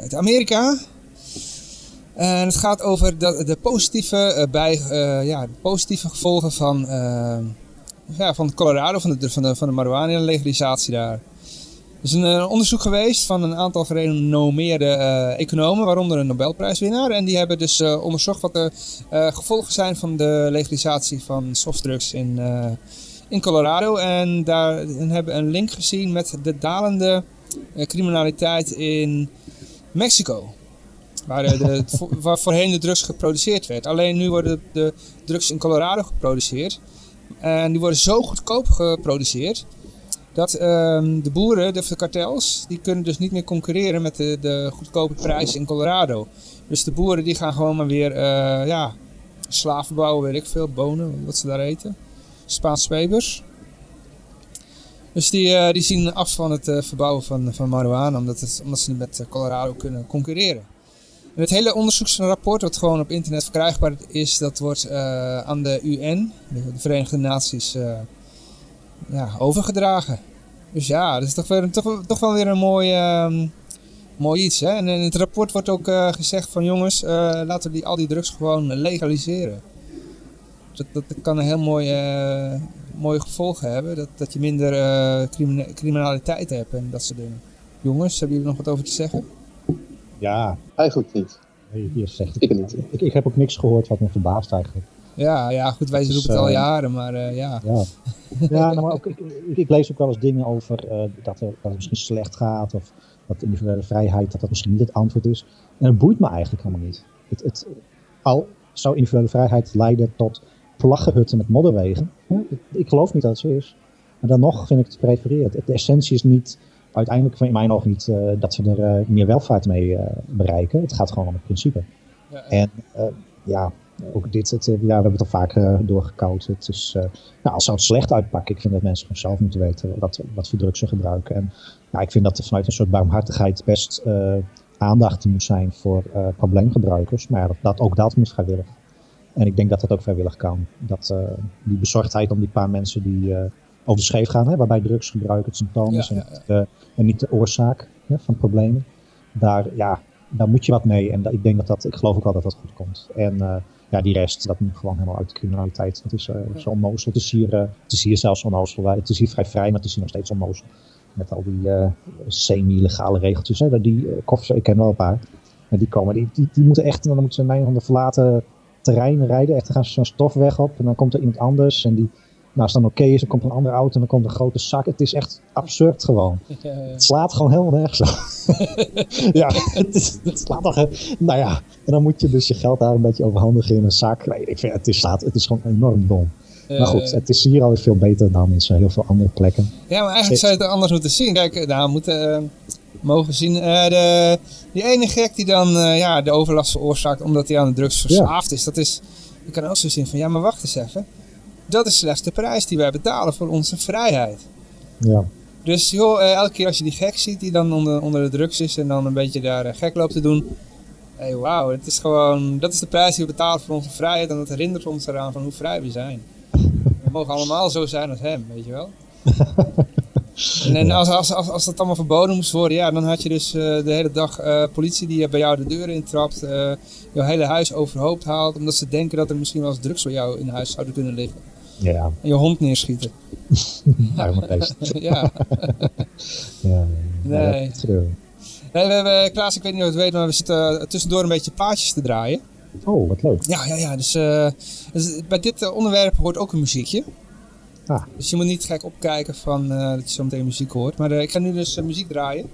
B: uit, Amerika. En het gaat over de, de, positieve, bij, ja, de positieve gevolgen van, ja, van Colorado, van de, van de, van de marijuana-legalisatie daar. Is een eh, onderzoek geweest van een aantal gerenommeerde eh, economen, waaronder een Nobelprijswinnaar. En die hebben dus eh, onderzocht wat de gevolgen zijn van de legalisatie van softdrugs in, in Colorado. En daar en hebben een link gezien met de dalende criminaliteit in Mexico. Waar, de, (laughs) waar voorheen de drugs geproduceerd werd. Alleen nu worden de drugs in Colorado geproduceerd. En die worden zo goedkoop geproduceerd. Dat ehm, de boeren, de, de kartels, die kunnen dus niet meer concurreren met de, de goedkope prijs in Colorado. Dus de boeren die gaan gewoon maar weer eh, ja, slaven bouwen, weet ik veel, bonen, wat ze daar eten. Spaanse pepers. Dus die, eh, die zien af van het eh, verbouwen van, van marihuana, omdat, het, omdat ze niet met Colorado kunnen concurreren. En het hele onderzoeksrapport, wat gewoon op internet verkrijgbaar is, dat wordt aan de UN, de, de Verenigde Naties, ja, overgedragen. Dus ja, dat is toch, weer, toch, toch wel weer een mooi, ehm, mooi iets. Hè? En in het rapport wordt ook eh, gezegd van jongens, eh, laten we die, al die drugs gewoon legaliseren. Dat, dat, dat kan een heel mooi, eh, mooie gevolgen hebben. Dat, dat je minder eh, crimine- criminaliteit hebt en dat soort dingen. Jongens, hebben jullie nog wat over te zeggen?
G: Ja,
C: Eigenlijk niet.
G: hier hier zegt
C: Ik niet.
G: Ik, ik heb ook niks gehoord wat me verbaast eigenlijk.
B: Ja, ja goed, wij
G: is,
B: roepen het al
G: eh,
B: jaren, maar eh, ja.
G: Ja, (laughs) ja nou, maar ook, ik, lees ook wel eens dingen over eh, dat, er, dat het misschien slecht gaat of dat individuele vrijheid dat dat misschien niet het antwoord is. En dat boeit me eigenlijk helemaal niet. Het, het, al zou individuele vrijheid leiden tot plaggenhutten met modderwegen. ik, ik geloof niet dat het zo is. Maar dan nog vind ik het prefereren. De essentie is niet, uiteindelijk van in mijn ogen niet, eh, dat we er meer welvaart mee bereiken. Het gaat gewoon om het principe.
B: Ja, ja.
G: En eh, ja, ook dit, het, eh, ja, we hebben het al vaak eh, doorgekoud. Het is, nou, als zou het slecht uitpakken, ik vind dat mensen gewoon zelf moeten weten wat, wat voor drugs ze gebruiken. En ja, ik vind dat er vanuit een soort barmhartigheid best aandacht moet zijn voor probleemgebruikers. Maar ja, dat, dat, ook dat moet vrijwillig. En ik denk dat dat ook vrijwillig kan. Dat die bezorgdheid om die paar mensen die over de scheef gaan, hè, waarbij drugsgebruik het symptoom is
B: Ja,
G: en, en niet de oorzaak hè, van problemen. Daar, ja, daar moet je wat mee. En dat, ik denk dat dat, ik geloof ook wel dat dat goed komt. En ja, die rest, dat moet gewoon helemaal uit de criminaliteit. Het is eh, zo onnozel. Het is hier, eh, het is hier zelfs onnozel. Het is hier vrij vrij, maar het is hier nog steeds onnozel. Met al die eh, semi-legale regeltjes. Die uh, koffers, ik ken wel een paar. En die komen, die, die, moeten echt, dan moeten ze van de verlaten terrein rijden. Echt, dan gaan ze zo'n stofweg op en dan komt er iemand anders. En die, nou, als dan oké is, dan komt een andere auto en dan komt een grote zak. Het is echt absurd gewoon. (laughs)
B: Ja, ja.
G: Het slaat gewoon helemaal nergens op. (laughs) ja, het, is, het slaat toch... Nou ja, en dan moet je dus je geld daar een beetje overhandigen in een zak. Nee, ik vind, het, is, slaat, het is gewoon enorm dom. Maar goed, het is hier alweer veel beter dan in zo heel veel andere plekken.
B: Ja, maar eigenlijk zou je het anders moeten zien. Kijk, eh, nou, we moeten eh, mogen zien. eh, de, die ene gek die dan ja, de overlast veroorzaakt omdat hij aan de drugs verslaafd is. Dat is, je kan ook zo zien van, ja, maar wacht eens even. Dat is slechts de prijs die wij betalen voor onze vrijheid.
G: Ja,
B: Dus joh, eh, elke keer als je die gek ziet die dan onder, onder de drugs is en dan een beetje daar eh, gek loopt te doen. Hé, hey, wauw, het is gewoon, dat is de prijs die we betalen voor onze vrijheid en dat herinnert ons eraan van hoe vrij we zijn. We mogen allemaal zo zijn als hem, weet je wel. (laughs) En, en als, als, als, als dat allemaal verboden moest worden, ja, dan had je dus eh, de hele dag politie die bij jou de deuren intrapt, jouw hele huis overhoop haalt, omdat ze denken dat er misschien wel eens drugs bij jou in huis zouden kunnen liggen.
G: Ja,
B: En je hond neerschieten. (laughs)
G: arme beest. (laughs)
B: ja.
G: Ja,
B: Nee.
G: Gebeurt.
B: Nee, we hebben, Klaas, ik weet niet of je het weet, maar we zitten eh, tussendoor een beetje paadjes te draaien.
G: Oh, wat leuk.
B: Ja, ja, ja. Dus, eh, dus bij dit eh, onderwerp hoort ook een muziekje.
G: Ah.
B: Dus je moet niet gek opkijken van dat je zo meteen muziek hoort. Maar ik ga nu dus muziek draaien.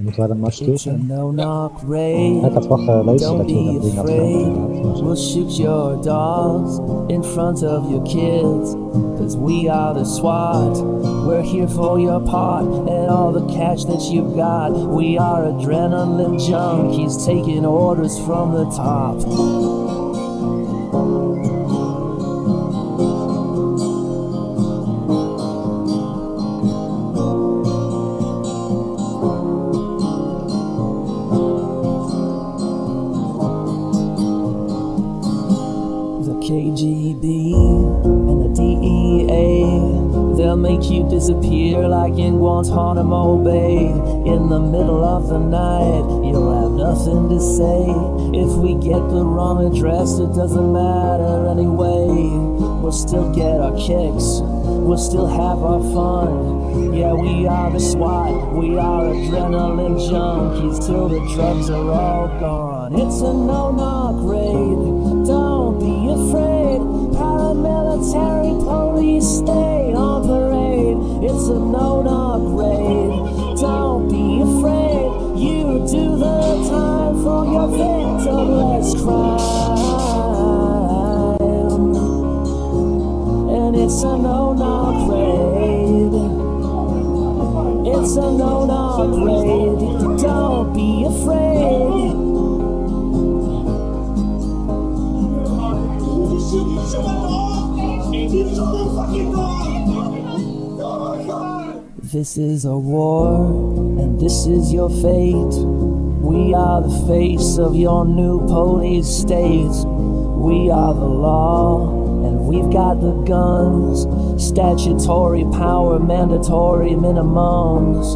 G: Ja, dan moeten wij dan maar stil
H: It's a
G: zijn.
H: no-knock raid.
G: Ik had wel gelezen
H: Don't
G: dat je dat
H: be
G: ding had
H: afraid. We'll shoot your dogs in front of your kids. Cause we are the SWAT. We're here for your part and all the cash that you've got. We are adrenaline junkies taking orders from the top. They'll make you disappear like in Guantanamo Bay. In the middle of the night, you'll have nothing to say. If we get the wrong address, it doesn't matter anyway. We'll still get our kicks, we'll still have our fun. Yeah, we are the SWAT, we are adrenaline junkies till the drugs are all gone. It's a no knock raid, don't be afraid. Paramilitary police stay on parade. It's a no knock raid, don't be afraid. You do the time for your victimless crime. And it's a no knock raid. It's a no knock raid. Don't be afraid. This is a war, and this is your fate. We are the face of your new police state. We are the law, and we've got the guns. Statutory power, mandatory minimums.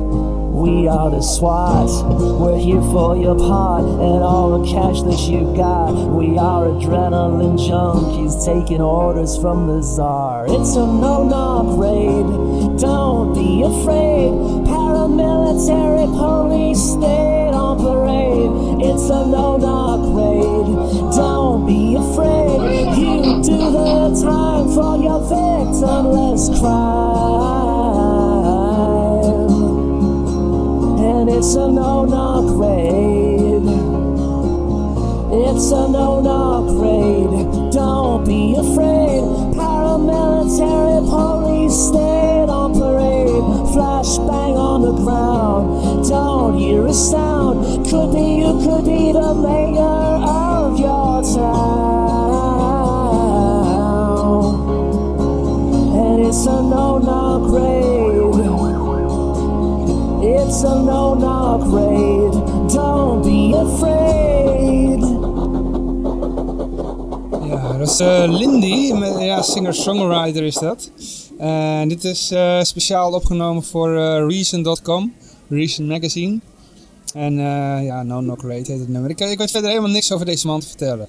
H: We are the SWAT. We're here for your part and all the cash that you got. We are adrenaline junkies taking orders from the czar. It's a no-knock raid. Don't be afraid. Paramilitary police stayed on parade. It's a no-knock raid. Don't be afraid. You do the time for your victimless crime. It's a no-knock raid. It's a no-knock raid. Don't be afraid. Paramilitary police stayed on parade. Flashbang on the ground. Don't hear a sound. Could be you, could be the mayor
B: is eh, Lindy, met- ja, singer-songwriter is dat. En dit is eh, speciaal opgenomen voor eh, Reason.com, Reason Magazine. En ja, No Knock Rate heet het nummer. Ik, ik weet verder helemaal niks over deze man te vertellen.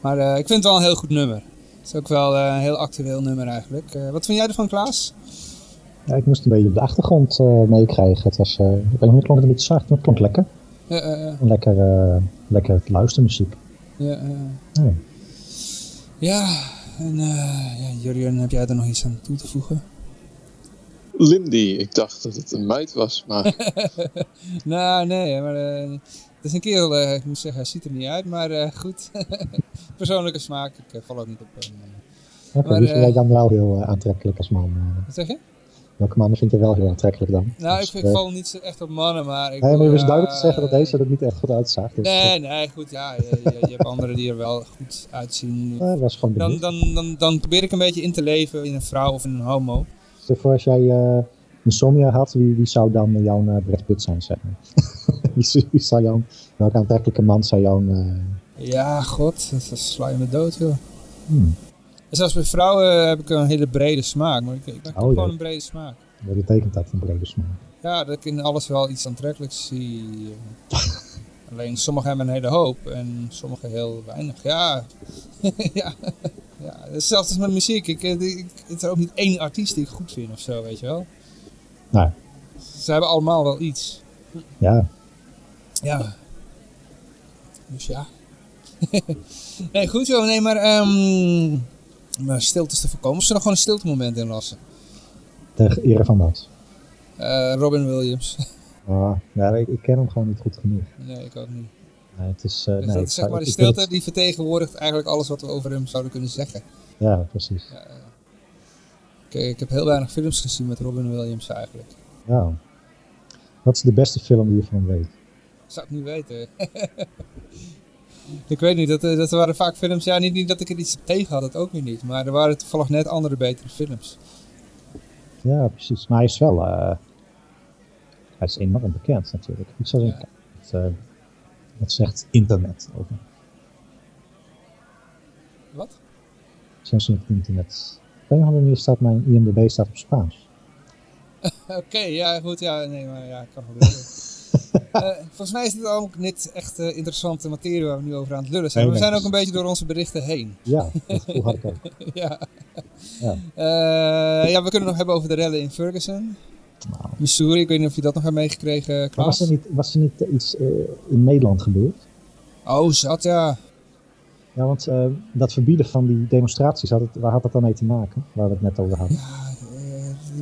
B: Maar ik vind het wel een heel goed nummer. Het is ook wel een heel actueel nummer eigenlijk. Wat vind jij ervan, Klaas?
G: Ja, ik moest een beetje op de achtergrond meekrijgen. Het was, eh, ik weet niet, het klonk een beetje zacht, maar het klonk lekker.
B: Ja,
G: Lekker, lekker luistermuziek.
B: ja.
G: Ja.
B: Ja, en eh ja, Jurjen, heb jij er nog iets aan toe te voegen?
C: Lindy, ik dacht dat het een meid was, maar (laughs)
B: nou, nee, maar eh, het is een kerel, eh, ik moet zeggen, hij ziet er niet uit, maar eh, goed. (laughs) Persoonlijke smaak, ik val ook niet op hem.
G: Oké, vind
B: eh,
G: jij dan wel heel aantrekkelijk als man.
B: Wat zeg je?
G: Welke mannen vind je wel heel aantrekkelijk dan?
B: Nou,
G: Dus,
B: ik, ik
G: eh,
B: val niet echt op mannen, maar... Ik
G: Nee, maar je wist duidelijk te
B: ja,
G: zeggen dat deze er niet echt goed uitzag. Dus,
B: Nee, nee, goed, ja. Je, je, je hebt anderen die er wel goed uitzien. (laughs)
G: eh, dat was gewoon
B: Dan, dan, dan, dan probeer ik een beetje in te leven in een vrouw of in een homo.
G: Stel voor als jij eh insomnia had, wie, wie zou dan jouw eh, Brad Pitt zijn, zeg maar? (laughs) wie, zou- wie zou jouw, welke aantrekkelijke man zou jouw... eh,
B: Ja, god, dat, dat sla je me dood, joh.
G: hmm,
B: En zelfs bij vrouwen heb ik een hele brede smaak, maar ik, ik heb
G: Oh,
B: gewoon
G: jee.
B: een brede smaak.
G: wat betekent dat, een brede smaak?
B: Ja, dat ik in alles wel iets aantrekkelijks zie. (laughs) Alleen sommigen hebben een hele hoop en sommigen heel weinig. Ja, (laughs) ja. ja. Hetzelfde als met muziek. Ik, ik, ik, het is ook niet één artiest die ik goed vind of zo, weet je wel.
G: Nou,
B: Ze hebben allemaal wel iets.
G: ja,
B: Ja. Dus ja. (laughs) nee, goed zo. Nee, maar, ehm maar stiltes te voorkomen. Of ze er gewoon een stilte moment in lassen?
G: ter ere van wat?
B: Eh, Robin Williams. (laughs)
G: Ah, ja, ik, ik ken hem gewoon niet goed genoeg.
B: nee, ik ook niet.
G: Nee, het is... eh,
B: Dus
G: nee,
B: dat is zeg maar de stilte
G: het-
B: die vertegenwoordigt eigenlijk alles wat we over hem zouden kunnen zeggen.
G: Ja, precies.
B: Ik, ik heb heel weinig films gezien met Robin Williams eigenlijk.
G: Ja. Wat is de beste film die je van weet?
B: Zou ik niet weten. (laughs) ik weet niet, dat, eh, dat waren vaak films, ja niet, niet dat ik er iets tegen had, dat ook weer niet. Maar er waren toevallig net andere betere films.
G: Ja, precies. Maar hij is wel... eh, hij is enorm bekend natuurlijk. Ik zou zeggen, het, eh, wat zegt internet over?
B: Wat?
G: Sinds het internet. Op een of andere manier staat mijn IMDb staat op Spaans. (laughs)
B: Oké, ja goed, ja, nee, maar ja, kan gebeuren. (laughs) Eh, volgens mij is dit ook niet echt eh, interessante materie waar we nu over aan het lullen zijn.
G: Nee,
B: we
G: nee,
B: zijn ook een beetje door onze berichten heen.
G: Ja, dat had ik ook.
B: ja.
G: Ja.
B: Eh, ja, we kunnen nog hebben over de rellen in Ferguson. Missouri, ik weet niet of je dat nog hebt meegekregen,
G: was er niet, was er niet iets in Nederland gebeurd?
B: Oh, zat ja.
G: Ja, want dat verbieden van die demonstraties, had het, waar had dat dan mee te maken? Waar we het net over hadden.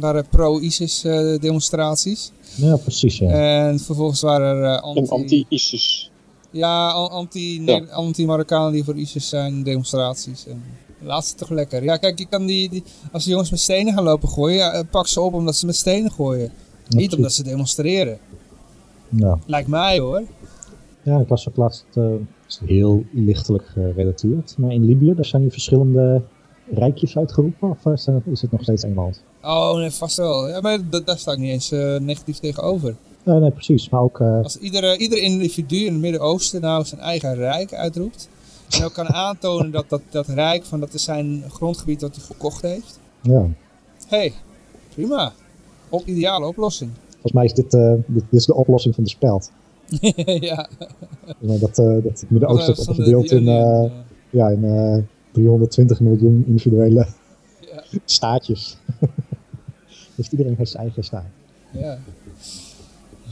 B: Waren pro-ISIS eh, demonstraties.
G: Ja, precies. Ja.
B: En vervolgens waren er eh, anti...
C: Anti-ISIS.
B: Ja, anti-
C: Ja.
B: anti-Marokkanen die voor ISIS zijn demonstraties. En de laatste toch lekker. Ja, kijk, je kan die, die, als de jongens met stenen gaan lopen gooien, ja, eh, pak ze op omdat ze met stenen gooien. Niet
G: precies.
B: omdat ze demonstreren.
G: ja.
B: Lijkt mij hoor.
G: ja, ik las ook laatst, eh, heel lichtelijk gerelateerd, maar in Libië, daar zijn die verschillende rijkjes uitgeroepen, of is het nog steeds één land?
B: Oh, nee, vast wel. Ja, maar da- daar sta ik niet eens eh, negatief tegenover.
G: Nee, nee, precies. Maar ook, eh,
B: Als iedere, ieder individu in het Midden-Oosten nou zijn eigen rijk uitroept. En ook kan aantonen dat dat, dat rijk, van dat is zijn grondgebied dat hij gekocht heeft.
G: ja,
B: Hé, hey, prima. Op ideale oplossing.
G: volgens mij is dit, eh, dit, dit is de oplossing van de speld. (laughs)
B: ja.
G: Dat, dat het Midden-Oosten wordt
B: de-
G: opgedeeld in, ja, in eh, 320 miljoen individuele
B: Ja. (laughs)
G: staatjes. Dus iedereen heeft zijn eigen staat.
B: Ja.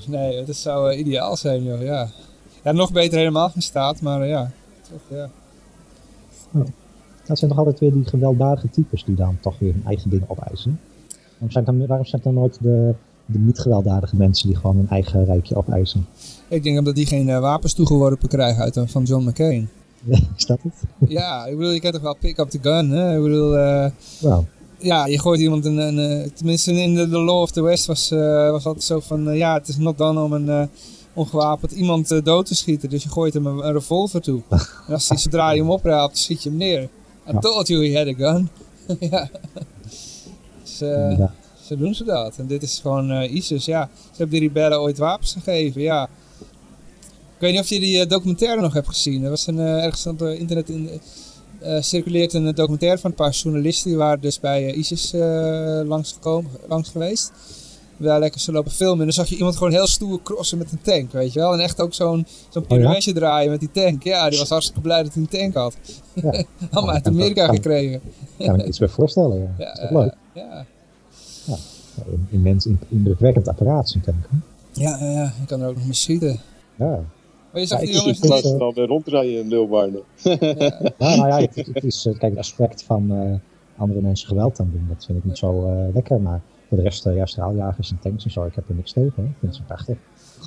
B: Nee, dat zou eh, ideaal zijn, joh, ja. Ja, nog beter helemaal geen staat, maar eh, ja. Toch, ja.
G: Dat zijn toch altijd weer die gewelddadige types die dan toch weer hun eigen dingen opeisen. Waarom zijn dan, waarom zijn dan nooit de, de niet-gewelddadige mensen die gewoon hun eigen rijkje opeisen?
B: Ik denk dat die geen eh, wapens toegeworpen krijgen uit, van John McCain. (laughs)
G: is dat het?
B: ja, ik bedoel, je kent toch wel pick up the gun, hè? Ik bedoel, ja, je gooit iemand een, een eh, tenminste in de, de Law of the West was, eh, was altijd zo van, eh, ja, het is not done om een ongewapend iemand dood te schieten, dus je gooit hem een, een revolver toe. (laughs) en als hij, zodra je hem opraapt, schiet je hem neer. I
G: Ja.
B: told you he had a gun. (laughs) ja. Dus, zo doen ze dat. En dit is gewoon eh, ISIS, ja. Ze hebben die rebellen ooit wapens gegeven, ja. Ik weet niet of je die documentaire nog hebt gezien. Er was een, ergens op internet in, eh, circuleert een documentaire van een paar journalisten. Die waren dus bij eh, ISIS eh, langs, gekomen, langs geweest. Daar lekker zo lopen filmen. En dan zag je iemand gewoon heel stoer crossen met een tank, weet je wel. En echt ook zo'n zo'n
G: Oh ja?
B: draaien met die tank. Ja, die was hartstikke blij dat hij een tank had.
G: Ja. (laughs)
B: Allemaal uit
G: kan-
B: Amerika
G: kan-
B: gekregen.
G: kan me iets bij voorstellen. Ja.
B: Ja,
G: is toch
B: eh,
G: leuk?
B: Ja,
G: Een immens in- indrukwekkend apparaat, zo'n tank. hè?
B: ja, ja, ja, je kan er ook nog mee schieten.
G: Ja.
B: Maar je zag
G: Ja,
B: die
G: ik-
B: jongens
C: rondrijden in Leeuwarden. (laughs)
B: Ja,
G: Nou, nou ja, het, het is, eh, kijk, het aspect van eh, andere mensen geweld aan doen, dat vind ik niet zo eh, lekker. Maar voor de rest, uh, ja, straaljagers en tanks en zo, ik heb er niks tegen. Ik vind ze prachtig.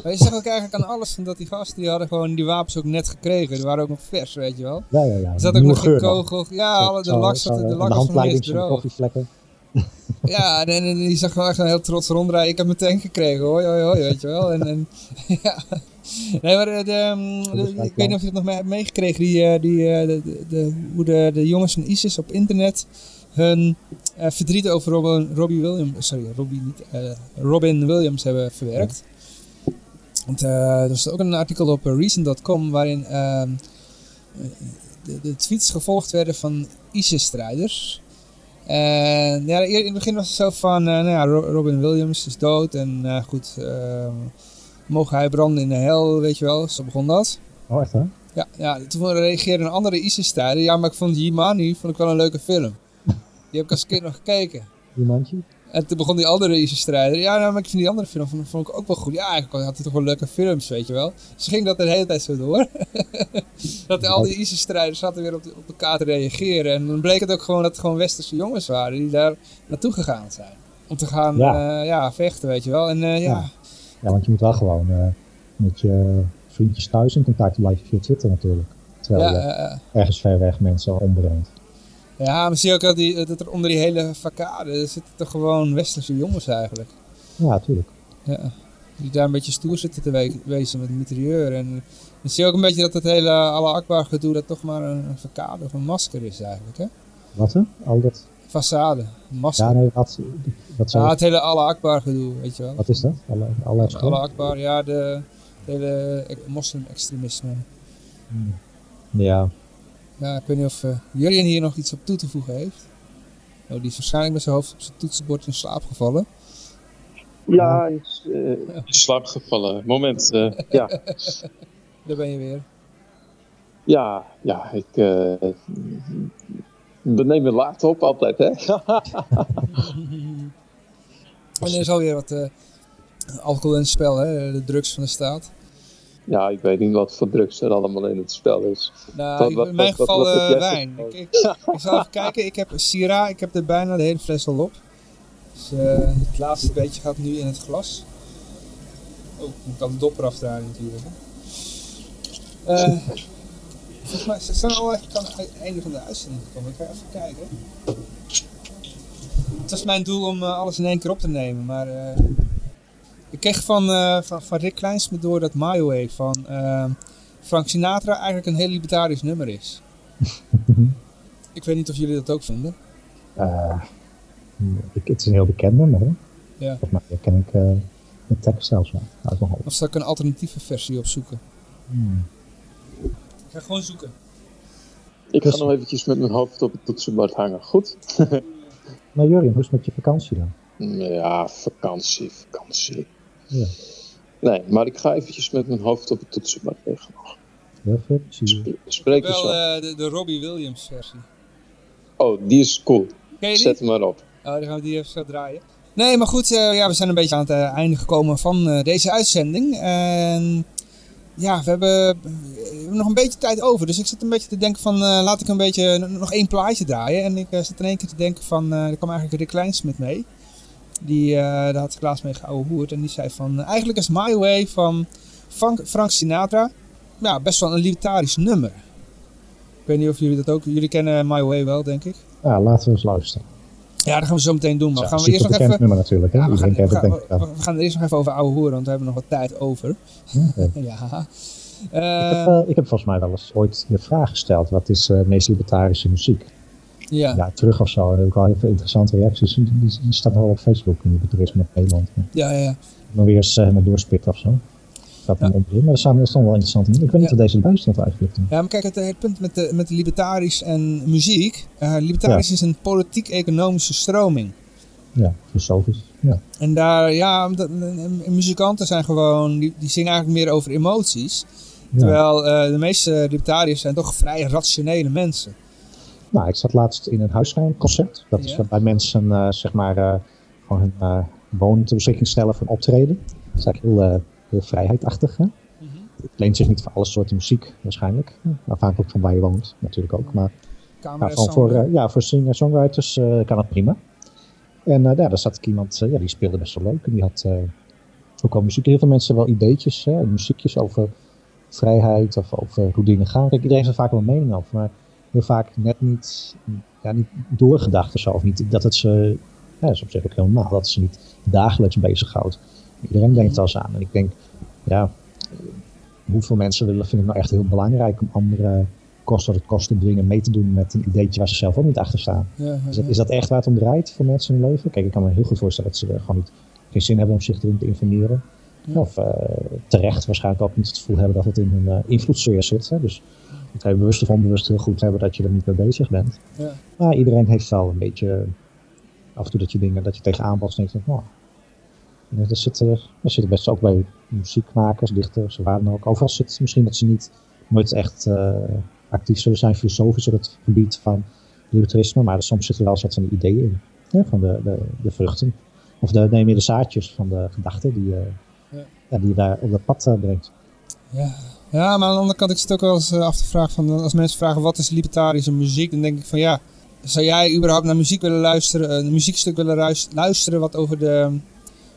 B: Maar je zag ook eigenlijk aan alles van dat die gasten, die hadden gewoon die wapens ook net gekregen. Die waren ook nog vers, weet je wel.
G: Ja, ja, ja.
B: Er zat ook nog geen kogel. Ja, alle, de lak zat, de lak
G: van de
B: droog.
G: koffievlekken. (laughs) (laughs)
B: Ja, en, en die zag gewoon echt een heel trots ronddraaien. Ik heb mijn tank gekregen, hoi, hoi, hoi, weet je wel. En, en, ja. Nee, maar de, de, de-
G: is
B: ik weet niet of je het nog mee hebt meegekregen, die, eh, die, eh, de, hoe de, de jongens van ISIS op internet hun eh, verdriet over Robin, Robbie Williams, sorry, Robbie eh, Robin Williams hebben verwerkt. Want eh, er is ook een artikel op eh, Reason.com waarin ehm, de, de tweets gevolgd werden van ISIS-strijders. En ja, in het begin was het zo van, eh, nou ja, Ro- Robin Williams is dood en eh, goed, eh, mogen hij branden in de hel, weet je wel. Zo begon dat.
G: Oh, echt hè?
B: Ja, ja toen reageerde een andere ISIS-strijder, ja, maar ik vond Jimani vond ik wel een leuke film. Die heb ik als kind nog gekeken.
G: Die mandje?
B: En toen begon die andere ISIS-strijder. Ja, nou, maar ik vind die andere film vond, vond ik ook wel goed. Ja, eigenlijk had hij toch wel leuke films, weet je wel. Dus ging dat de hele tijd zo door. (laughs) dat al die ISIS-strijders zaten weer op, de, op elkaar te reageren. En dan bleek het ook gewoon dat het gewoon westerse jongens waren die daar naartoe gegaan zijn. Om te gaan
G: Ja.
B: ja. ja, vechten, weet je wel. En eh, ja,
G: Ja. Ja, want je moet wel gewoon eh, met je vriendjes thuis in contact blijven via Twitter natuurlijk. Terwijl
B: ja,
G: je ergens ver weg mensen ombrengt.
B: ja, maar zie je ook dat, die, dat er onder die hele facade zitten toch gewoon westerse jongens eigenlijk.
G: Ja, natuurlijk.
B: Ja, die daar een beetje stoer zitten te we- wezen met mitrailleur. En dan zie je ook een beetje dat het hele Allah Akbar gedoe dat toch maar een, een facade of een masker is eigenlijk. Hè?
G: Wat hè? Al dat...
B: Façade, masker.
G: Ja,
B: Ja,
G: nee, wat, wat, zou-
B: het hele Allah Akbar gedoe, weet je wel.
G: wat is dat? Alle, alle
B: Allah Akbar, ja, de hele moslim-extremisme.
G: Ja,
B: Ja, ik weet niet of uh, Jurjen hier nog iets op toe te voegen heeft. Oh, die is waarschijnlijk met zijn hoofd op zijn toetsenbord in slaap gevallen.
C: Ja, is eh, in slaap gevallen. Moment, eh, (laughs) ja.
B: Daar ben je weer.
C: Ja, ja, ik eh we nemen laat op altijd, hè? (laughs)
B: En er is alweer wat eh, alcohol in het spel, hè? de drugs van de staat.
C: ja, ik weet niet wat voor drugs er allemaal in het spel is.
B: Nou,
C: Wat-
B: ik-
C: wat-
B: in mijn
C: wat-
B: geval eh, wijn. Ik, ik, ik zal even kijken. Ik heb Syrah, ik heb er bijna de hele fles al op. Dus eh, het laatste beetje gaat nu in het glas. Oh, ik kan de dopper afdraaien natuurlijk. hè. Eh, volgens mij ze zijn al echt aan het einde van de uitzending gekomen. Ik ga even kijken. Het was mijn doel om eh, alles in één keer op te nemen, maar eh, ik kreeg van, eh, van, van Rick Kleinsmit door dat My Way van Frank Sinatra eigenlijk een heel libertarisch nummer is. (laughs) ik weet niet of jullie dat ook vinden.
G: ik, het is een heel bekende, maar hè?
B: Ja.
G: volgens mij ken ik eh de tekst zelfs wel.
B: Of zal ik een alternatieve versie opzoeken?
G: Hmm.
B: Ik ga gewoon zoeken.
C: Ik ga
G: Dus-
C: nog eventjes met mijn hoofd op het toetsenbord hangen. Goed? (laughs)
G: Maar Jurjen, hoe is het met je vakantie dan?
C: Ja, vakantie, vakantie.
G: Ja,
C: Nee, maar ik ga eventjes met mijn hoofd op het toetsenbord liggen nog.
G: veel plezier.
C: Spreek eens
B: Wel eh, de, de Robbie Williams versie.
C: Oh, die is cool.
B: Ken je die?
C: Zet hem maar op.
B: Oh, dan gaan we die even zo draaien. Nee, maar goed, eh, ja, we zijn een beetje aan het eh, einde gekomen van eh, deze uitzending. En ja, we hebben, hebben nog een beetje tijd over. Dus ik zit een beetje te denken van, eh, laat ik een beetje nog één plaatje draaien. En ik eh, zit in één keer te denken van, eh er kwam eigenlijk Rick Kleinsmit mee. Die, eh daar had ik laatst mee geouwehoerd. En die zei van, eh, eigenlijk is My Way van Frank, Frank Sinatra ja, best wel een libertarisch nummer. Ik weet niet of jullie dat ook, jullie kennen My Way wel, denk ik.
G: Ja, laten we eens luisteren.
B: Ja, dat gaan we zo meteen doen. Maar
G: Ja,
B: gaan we eerst nog even...
G: nummer natuurlijk. Hè?
B: Ja, we, gaan,
G: Iedereen
B: we, gaan, we, er eerst nog even over ouwe hoeren, want we hebben nog wat tijd over. Ja. (laughs)
G: Ik
B: Eh,
G: heb, eh, ik heb volgens mij wel eens ooit de vraag gesteld, wat is eh, de meest libertarische muziek?
B: ja.
G: Ja, terug of zo. Daar heb ik wel heel veel interessante reacties. Die, die, die staat nog wel op Facebook, in libertarisme op Nederland.
B: Ja, ja, ja.
G: Maar weer eens uh, doorspitten of zo. Gaat
B: Ja.
G: maar dat is dan wel interessant. Ik weet niet wat deze erbij stond eigenlijk.
B: Ja, maar kijk, het, het punt met, de, met de libertarisch en muziek. eh libertarisch is een politiek-economische stroming.
G: Ja, filosofisch. Ja.
B: En daar, ja, dat- en muzikanten zijn gewoon, die, die zingen eigenlijk meer over emoties. Terwijl eh, de meeste libertariërs zijn toch vrij rationele mensen.
G: Nou, ik zat laatst in een huisruimconcert. Dat is
B: Ja.
G: waar bij mensen eh, zeg maar gewoon hun woning ter beschikking stellen voor een optreden. Dat is eigenlijk heel, heel vrijheidachtig. Hè? Het leent zich niet voor alle soorten muziek waarschijnlijk. Afhankelijk van waar je woont natuurlijk ook. Maar gewoon voor, eh, ja, voor singer-songwriters eh, kan het prima. En eh, ja, daar zat ik iemand, eh, ja, die speelde best wel leuk. En die had, eh, ook al muziek. Heel veel mensen wel ideetjes, hè, muziekjes over vrijheid of over hoe dingen gaan. Kijk, iedereen heeft er vaak wel een mening over, maar heel vaak net niet, ja, niet doorgedacht of zo. Of niet dat het ze, ja, dat is op zich ook heel normaal, dat ze niet dagelijks bezighoudt. Iedereen denkt eens aan. En ik denk, ja, hoeveel mensen willen, vinden het nou echt heel belangrijk om andere kost wat het kost te dwingen mee te doen met een ideetje waar ze zelf ook niet achter staan.
B: Ja, ja,
G: Is dat, is dat echt waar het om draait voor mensen in hun leven? Kijk, ik kan me heel goed voorstellen dat ze er gewoon niet, geen zin hebben om zich erin te informeren. Of eh, terecht waarschijnlijk ook niet het gevoel hebben dat het in hun uh, invloedssfeer zit. Hè? Dus het kan je bewust of onbewust heel goed hebben dat je er niet mee bezig bent.
B: Ja.
G: Maar iedereen heeft wel een beetje, af en toe dat je dingen, dat je tegenaan botst en denkt, oh, dat zit er, dat zit er best ook bij muziekmakers, dichters, waar dan ook. Overal zit misschien dat ze niet nooit echt uh, actief zullen zijn filosofisch op het gebied van libertarisme, maar soms zit er wel wat van de ideeën in, hè, van de, de, de vruchten. Of de, neem je de zaadjes van de gedachten die, uh,
B: Ja.
G: ja, die je daar op dat pad uh, brengt.
B: Ja. ja, maar aan de andere kant, ik zit ook wel eens eh, af te vragen van, als mensen vragen wat is libertarische muziek, dan denk ik van ja, zou jij überhaupt naar muziek willen luisteren, een muziekstuk willen luisteren wat over de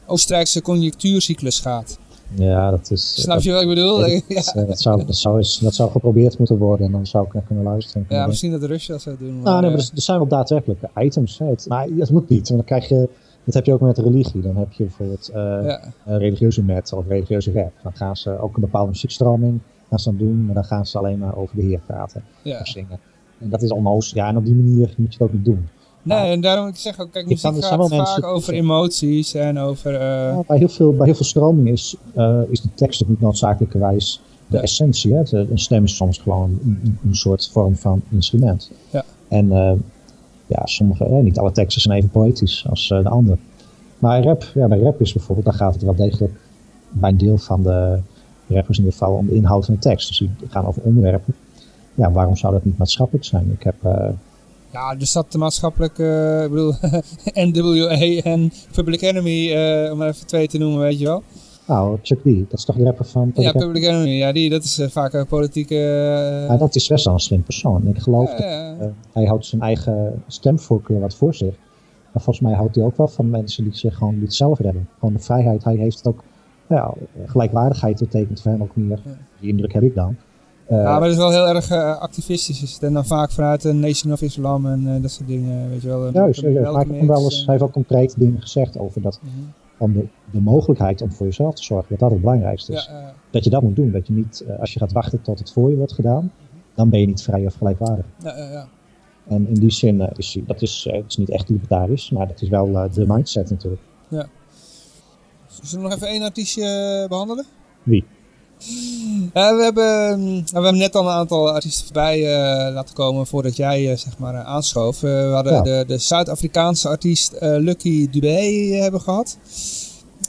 B: Oostenrijkse conjunctuurcyclus gaat?
G: Ja, dat is...
B: Snap je wat ik bedoel?
G: dat, (laughs)
B: Ja.
G: eh, dat, zou, dat, zou eens, dat zou geprobeerd moeten worden en dan zou ik naar kunnen luisteren. kunnen
B: Ja,
G: denken.
B: misschien dat dat zou doen. Maar,
G: Nou, nee, maar
B: eh,
G: er, er zijn wel daadwerkelijke items. Hè. Het, maar dat moet niet, want dan krijg je... Dat heb je ook met religie. Dan heb je bijvoorbeeld
B: ja.
G: eh, religieuze metal of religieuze rap. Dan gaan ze ook een bepaalde muziekstroming gaan ze dan doen, maar dan gaan ze alleen maar over de Heer praten
B: ja.
G: of zingen. En dat is onnoos. Ja, en op die manier moet je het ook niet doen.
B: Nee, en daarom ik zeg ook, kijk, muziek gaat vaak
G: mensen-
B: over emoties en over... eh,
G: Ja, bij, heel veel, bij heel veel stromingen is, eh, is de tekst ook niet noodzakelijkerwijs de
B: Ja.
G: essentie. Hè? De- Een stem is soms gewoon een, soort vorm van instrument.
B: Ja.
G: En eh, ja, sommige, eh, niet alle teksten zijn even poëtisch als de andere. Maar rap, ja, bij rap is bijvoorbeeld, dan gaat het wel degelijk bij een deel van de rappers in ieder geval om de inhoud van de tekst. Dus die gaan over onderwerpen. Ja, waarom zou dat niet maatschappelijk zijn? Ik heb,
B: Ja, dus dat de maatschappelijk, eh, ik bedoel, (laughs) NWA en Public Enemy, eh, om maar even twee te noemen, weet je wel.
G: nou, Chuck D, dat is toch de rapper van...
B: Ja, Public Enemy, ja, die, dat is eh, vaak een politieke...
G: Ja, dat is best wel een slim persoon. Ik geloof
B: ja,
G: dat
B: ja.
G: hij houdt zijn eigen stemvoorkeur wat voor zich. Maar volgens mij houdt hij ook wel van mensen die zich gewoon niet zelf redden. Gewoon de vrijheid. Hij heeft het ook, ja, gelijkwaardigheid betekent voor hem ook meer. Die indruk heb ik dan. Eh,
B: ja, maar dat is wel heel erg eh, activistisch. Is het. En dan vaak vanuit de Nation of Islam en eh, dat soort dingen, weet je wel.
G: Juist,
B: Een
G: ja, ja, heb hem wel eens, hij heeft ook concrete dingen gezegd over dat,
B: Mhm.
G: om de, de mogelijkheid om voor jezelf te zorgen, dat dat het belangrijkste
B: Ja,
G: is. Dat je dat moet doen. Dat je niet, als je gaat wachten tot het voor je wordt gedaan, dan ben je niet vrij of gelijkwaardig.
B: ja, ja, ja.
G: En in die zin eh, is hij, dat is, het is niet echt libertarisch, maar dat is wel de mindset natuurlijk.
B: Zullen we nog even één artiestje eh, behandelen?
G: Wie?
B: We, hebben, mm, we hebben net al een aantal artiesten voorbij eh, laten komen voordat jij eh, zeg maar eh, aanschoof. We hadden
G: Ja.
B: de, de Zuid-Afrikaanse artiest Lucky Dubé hebben gehad.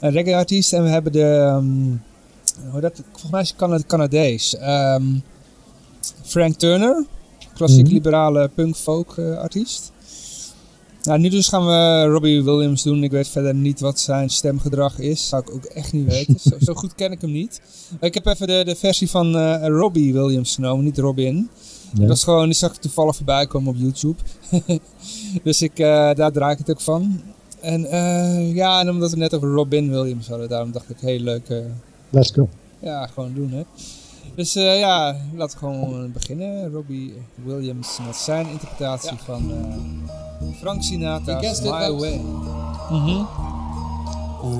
B: Een reggae-artiest. En we hebben de, ehm, hoe dat, volgens mij is het Cana- Canadees. ehm, Frank Turner, klassiek
G: Mhm.
B: liberale punk-folk eh, artiest. Nou, nu dus gaan we Robbie Williams doen. Ik weet verder niet wat zijn stemgedrag is. Zou ik ook echt niet weten. zo, zo goed ken ik hem niet. Ik heb even de, de versie van eh, Robbie Williams genomen, niet Robin.
G: Ja.
B: Dat is gewoon, die zag ik toevallig voorbij komen op YouTube. (laughs) dus ik, eh, daar draai ik het ook van. En eh, ja, en omdat we net over Robin Williams hadden, daarom dacht ik, heel leuk. eh,
G: Let's go.
B: ja, gewoon doen hè. Dus eh, ja, laten we gewoon beginnen. Robbie Williams met zijn interpretatie van eh, Frank Sinatra's My Way. Mm-hmm.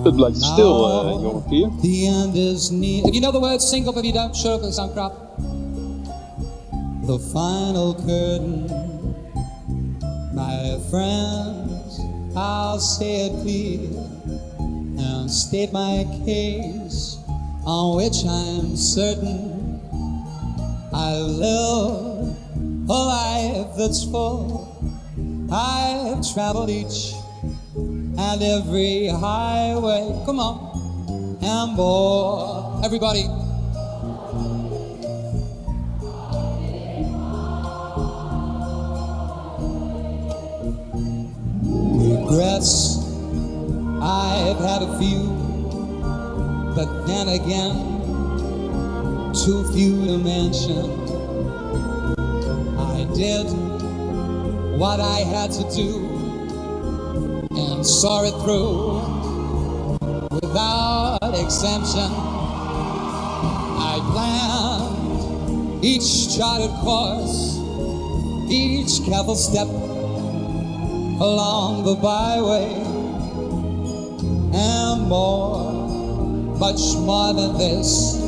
C: Het blijft stil, eh jonge Pier.
I: The end is near. If you know the words, sing up. If you don't, shut up and sound crap. The final curtain, my friends, I'll say it clear and state my case on which I'm certain I live a life that's full. I've traveled each and every highway. Come on, and boy, Everybody. Regrets, I've had a few, but then again, too few to mention. I did what I had to do and saw it through without exemption. I planned each charted course, each careful step along the byway, and more, much more than this.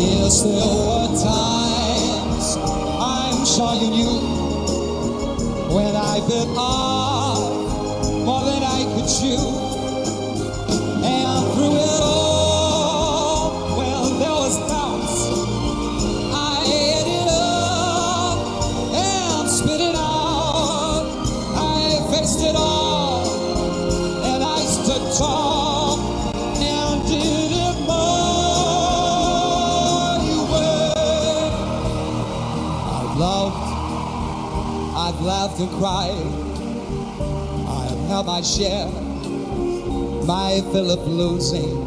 I: Yes, there were times I'm sure you knew when I bit off more than I could chew. And cried. I've had my share, my fill of losing.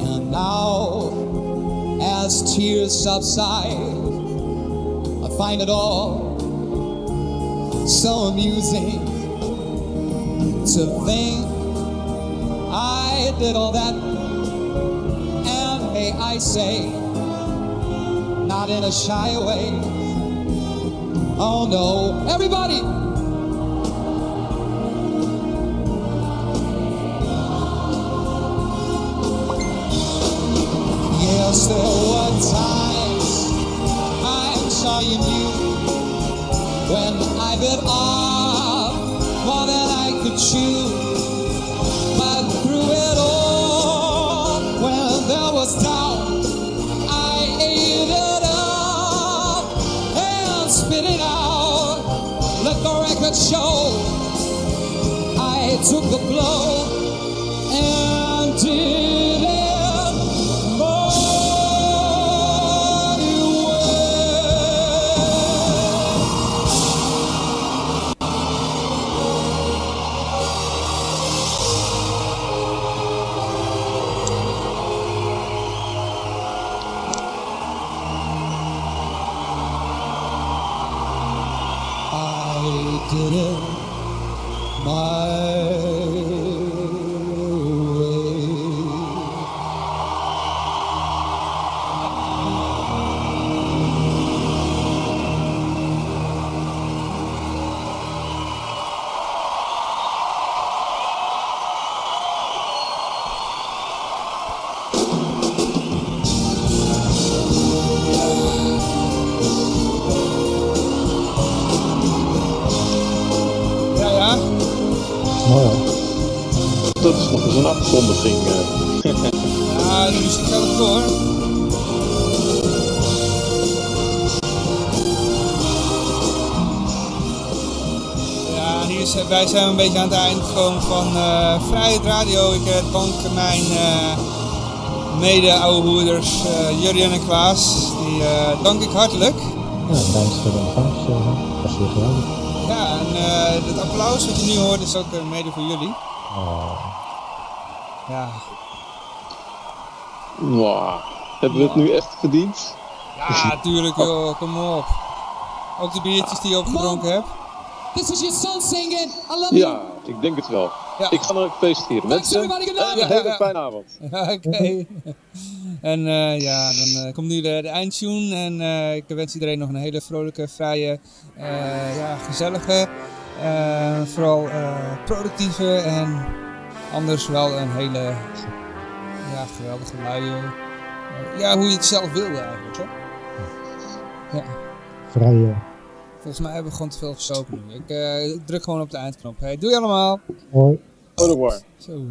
I: And now, as tears subside, I find it all so amusing to think I did all that. And may I say, not in a shy way. Oh no, everybody! The blow and did it my way. I did it my
B: wij zijn een beetje aan het eind gekomen van eh Vrijheid Radio. Ik eh, dank mijn eh mede-ouwehoeders eh Jurjen en Klaas. Die eh, dank ik hartelijk.
G: Ja, bedankt voor de ontvangst. eh, was weer geweldig.
B: Ja, en eh het applaus wat je nu hoort is ook mede voor jullie.
G: Oh,
B: Ja,
C: Wow. Hebben we het nu echt verdiend?
B: ja natuurlijk (laughs) joh, kom op. Ook de biertjes die je opgedronken hebt.
I: This is your son singing. I love you.
C: Ja, ik denk het wel.
B: Ja.
C: Ik ga nog even feestvieren.
I: Thanks
C: Mensen,
I: everybody. Good night.
C: een hele fijne avond.
B: Ja, (laughs) oké. en eh, ja, dan eh, komt nu de, de eindtune. En eh, ik wens iedereen nog een hele vrolijke, vrije, eh, ja, gezellige, eh, vooral eh, productieve en anders wel een hele ja, geweldige luie. ja, hoe je het zelf wilde eigenlijk. Hè? Ja,
G: vrije.
B: Volgens mij hebben we gewoon te veel gesopen nu. Ik eh, druk gewoon op de eindknop. Hey, doei allemaal.
G: Hoi.
C: Au revoir.
B: Zo.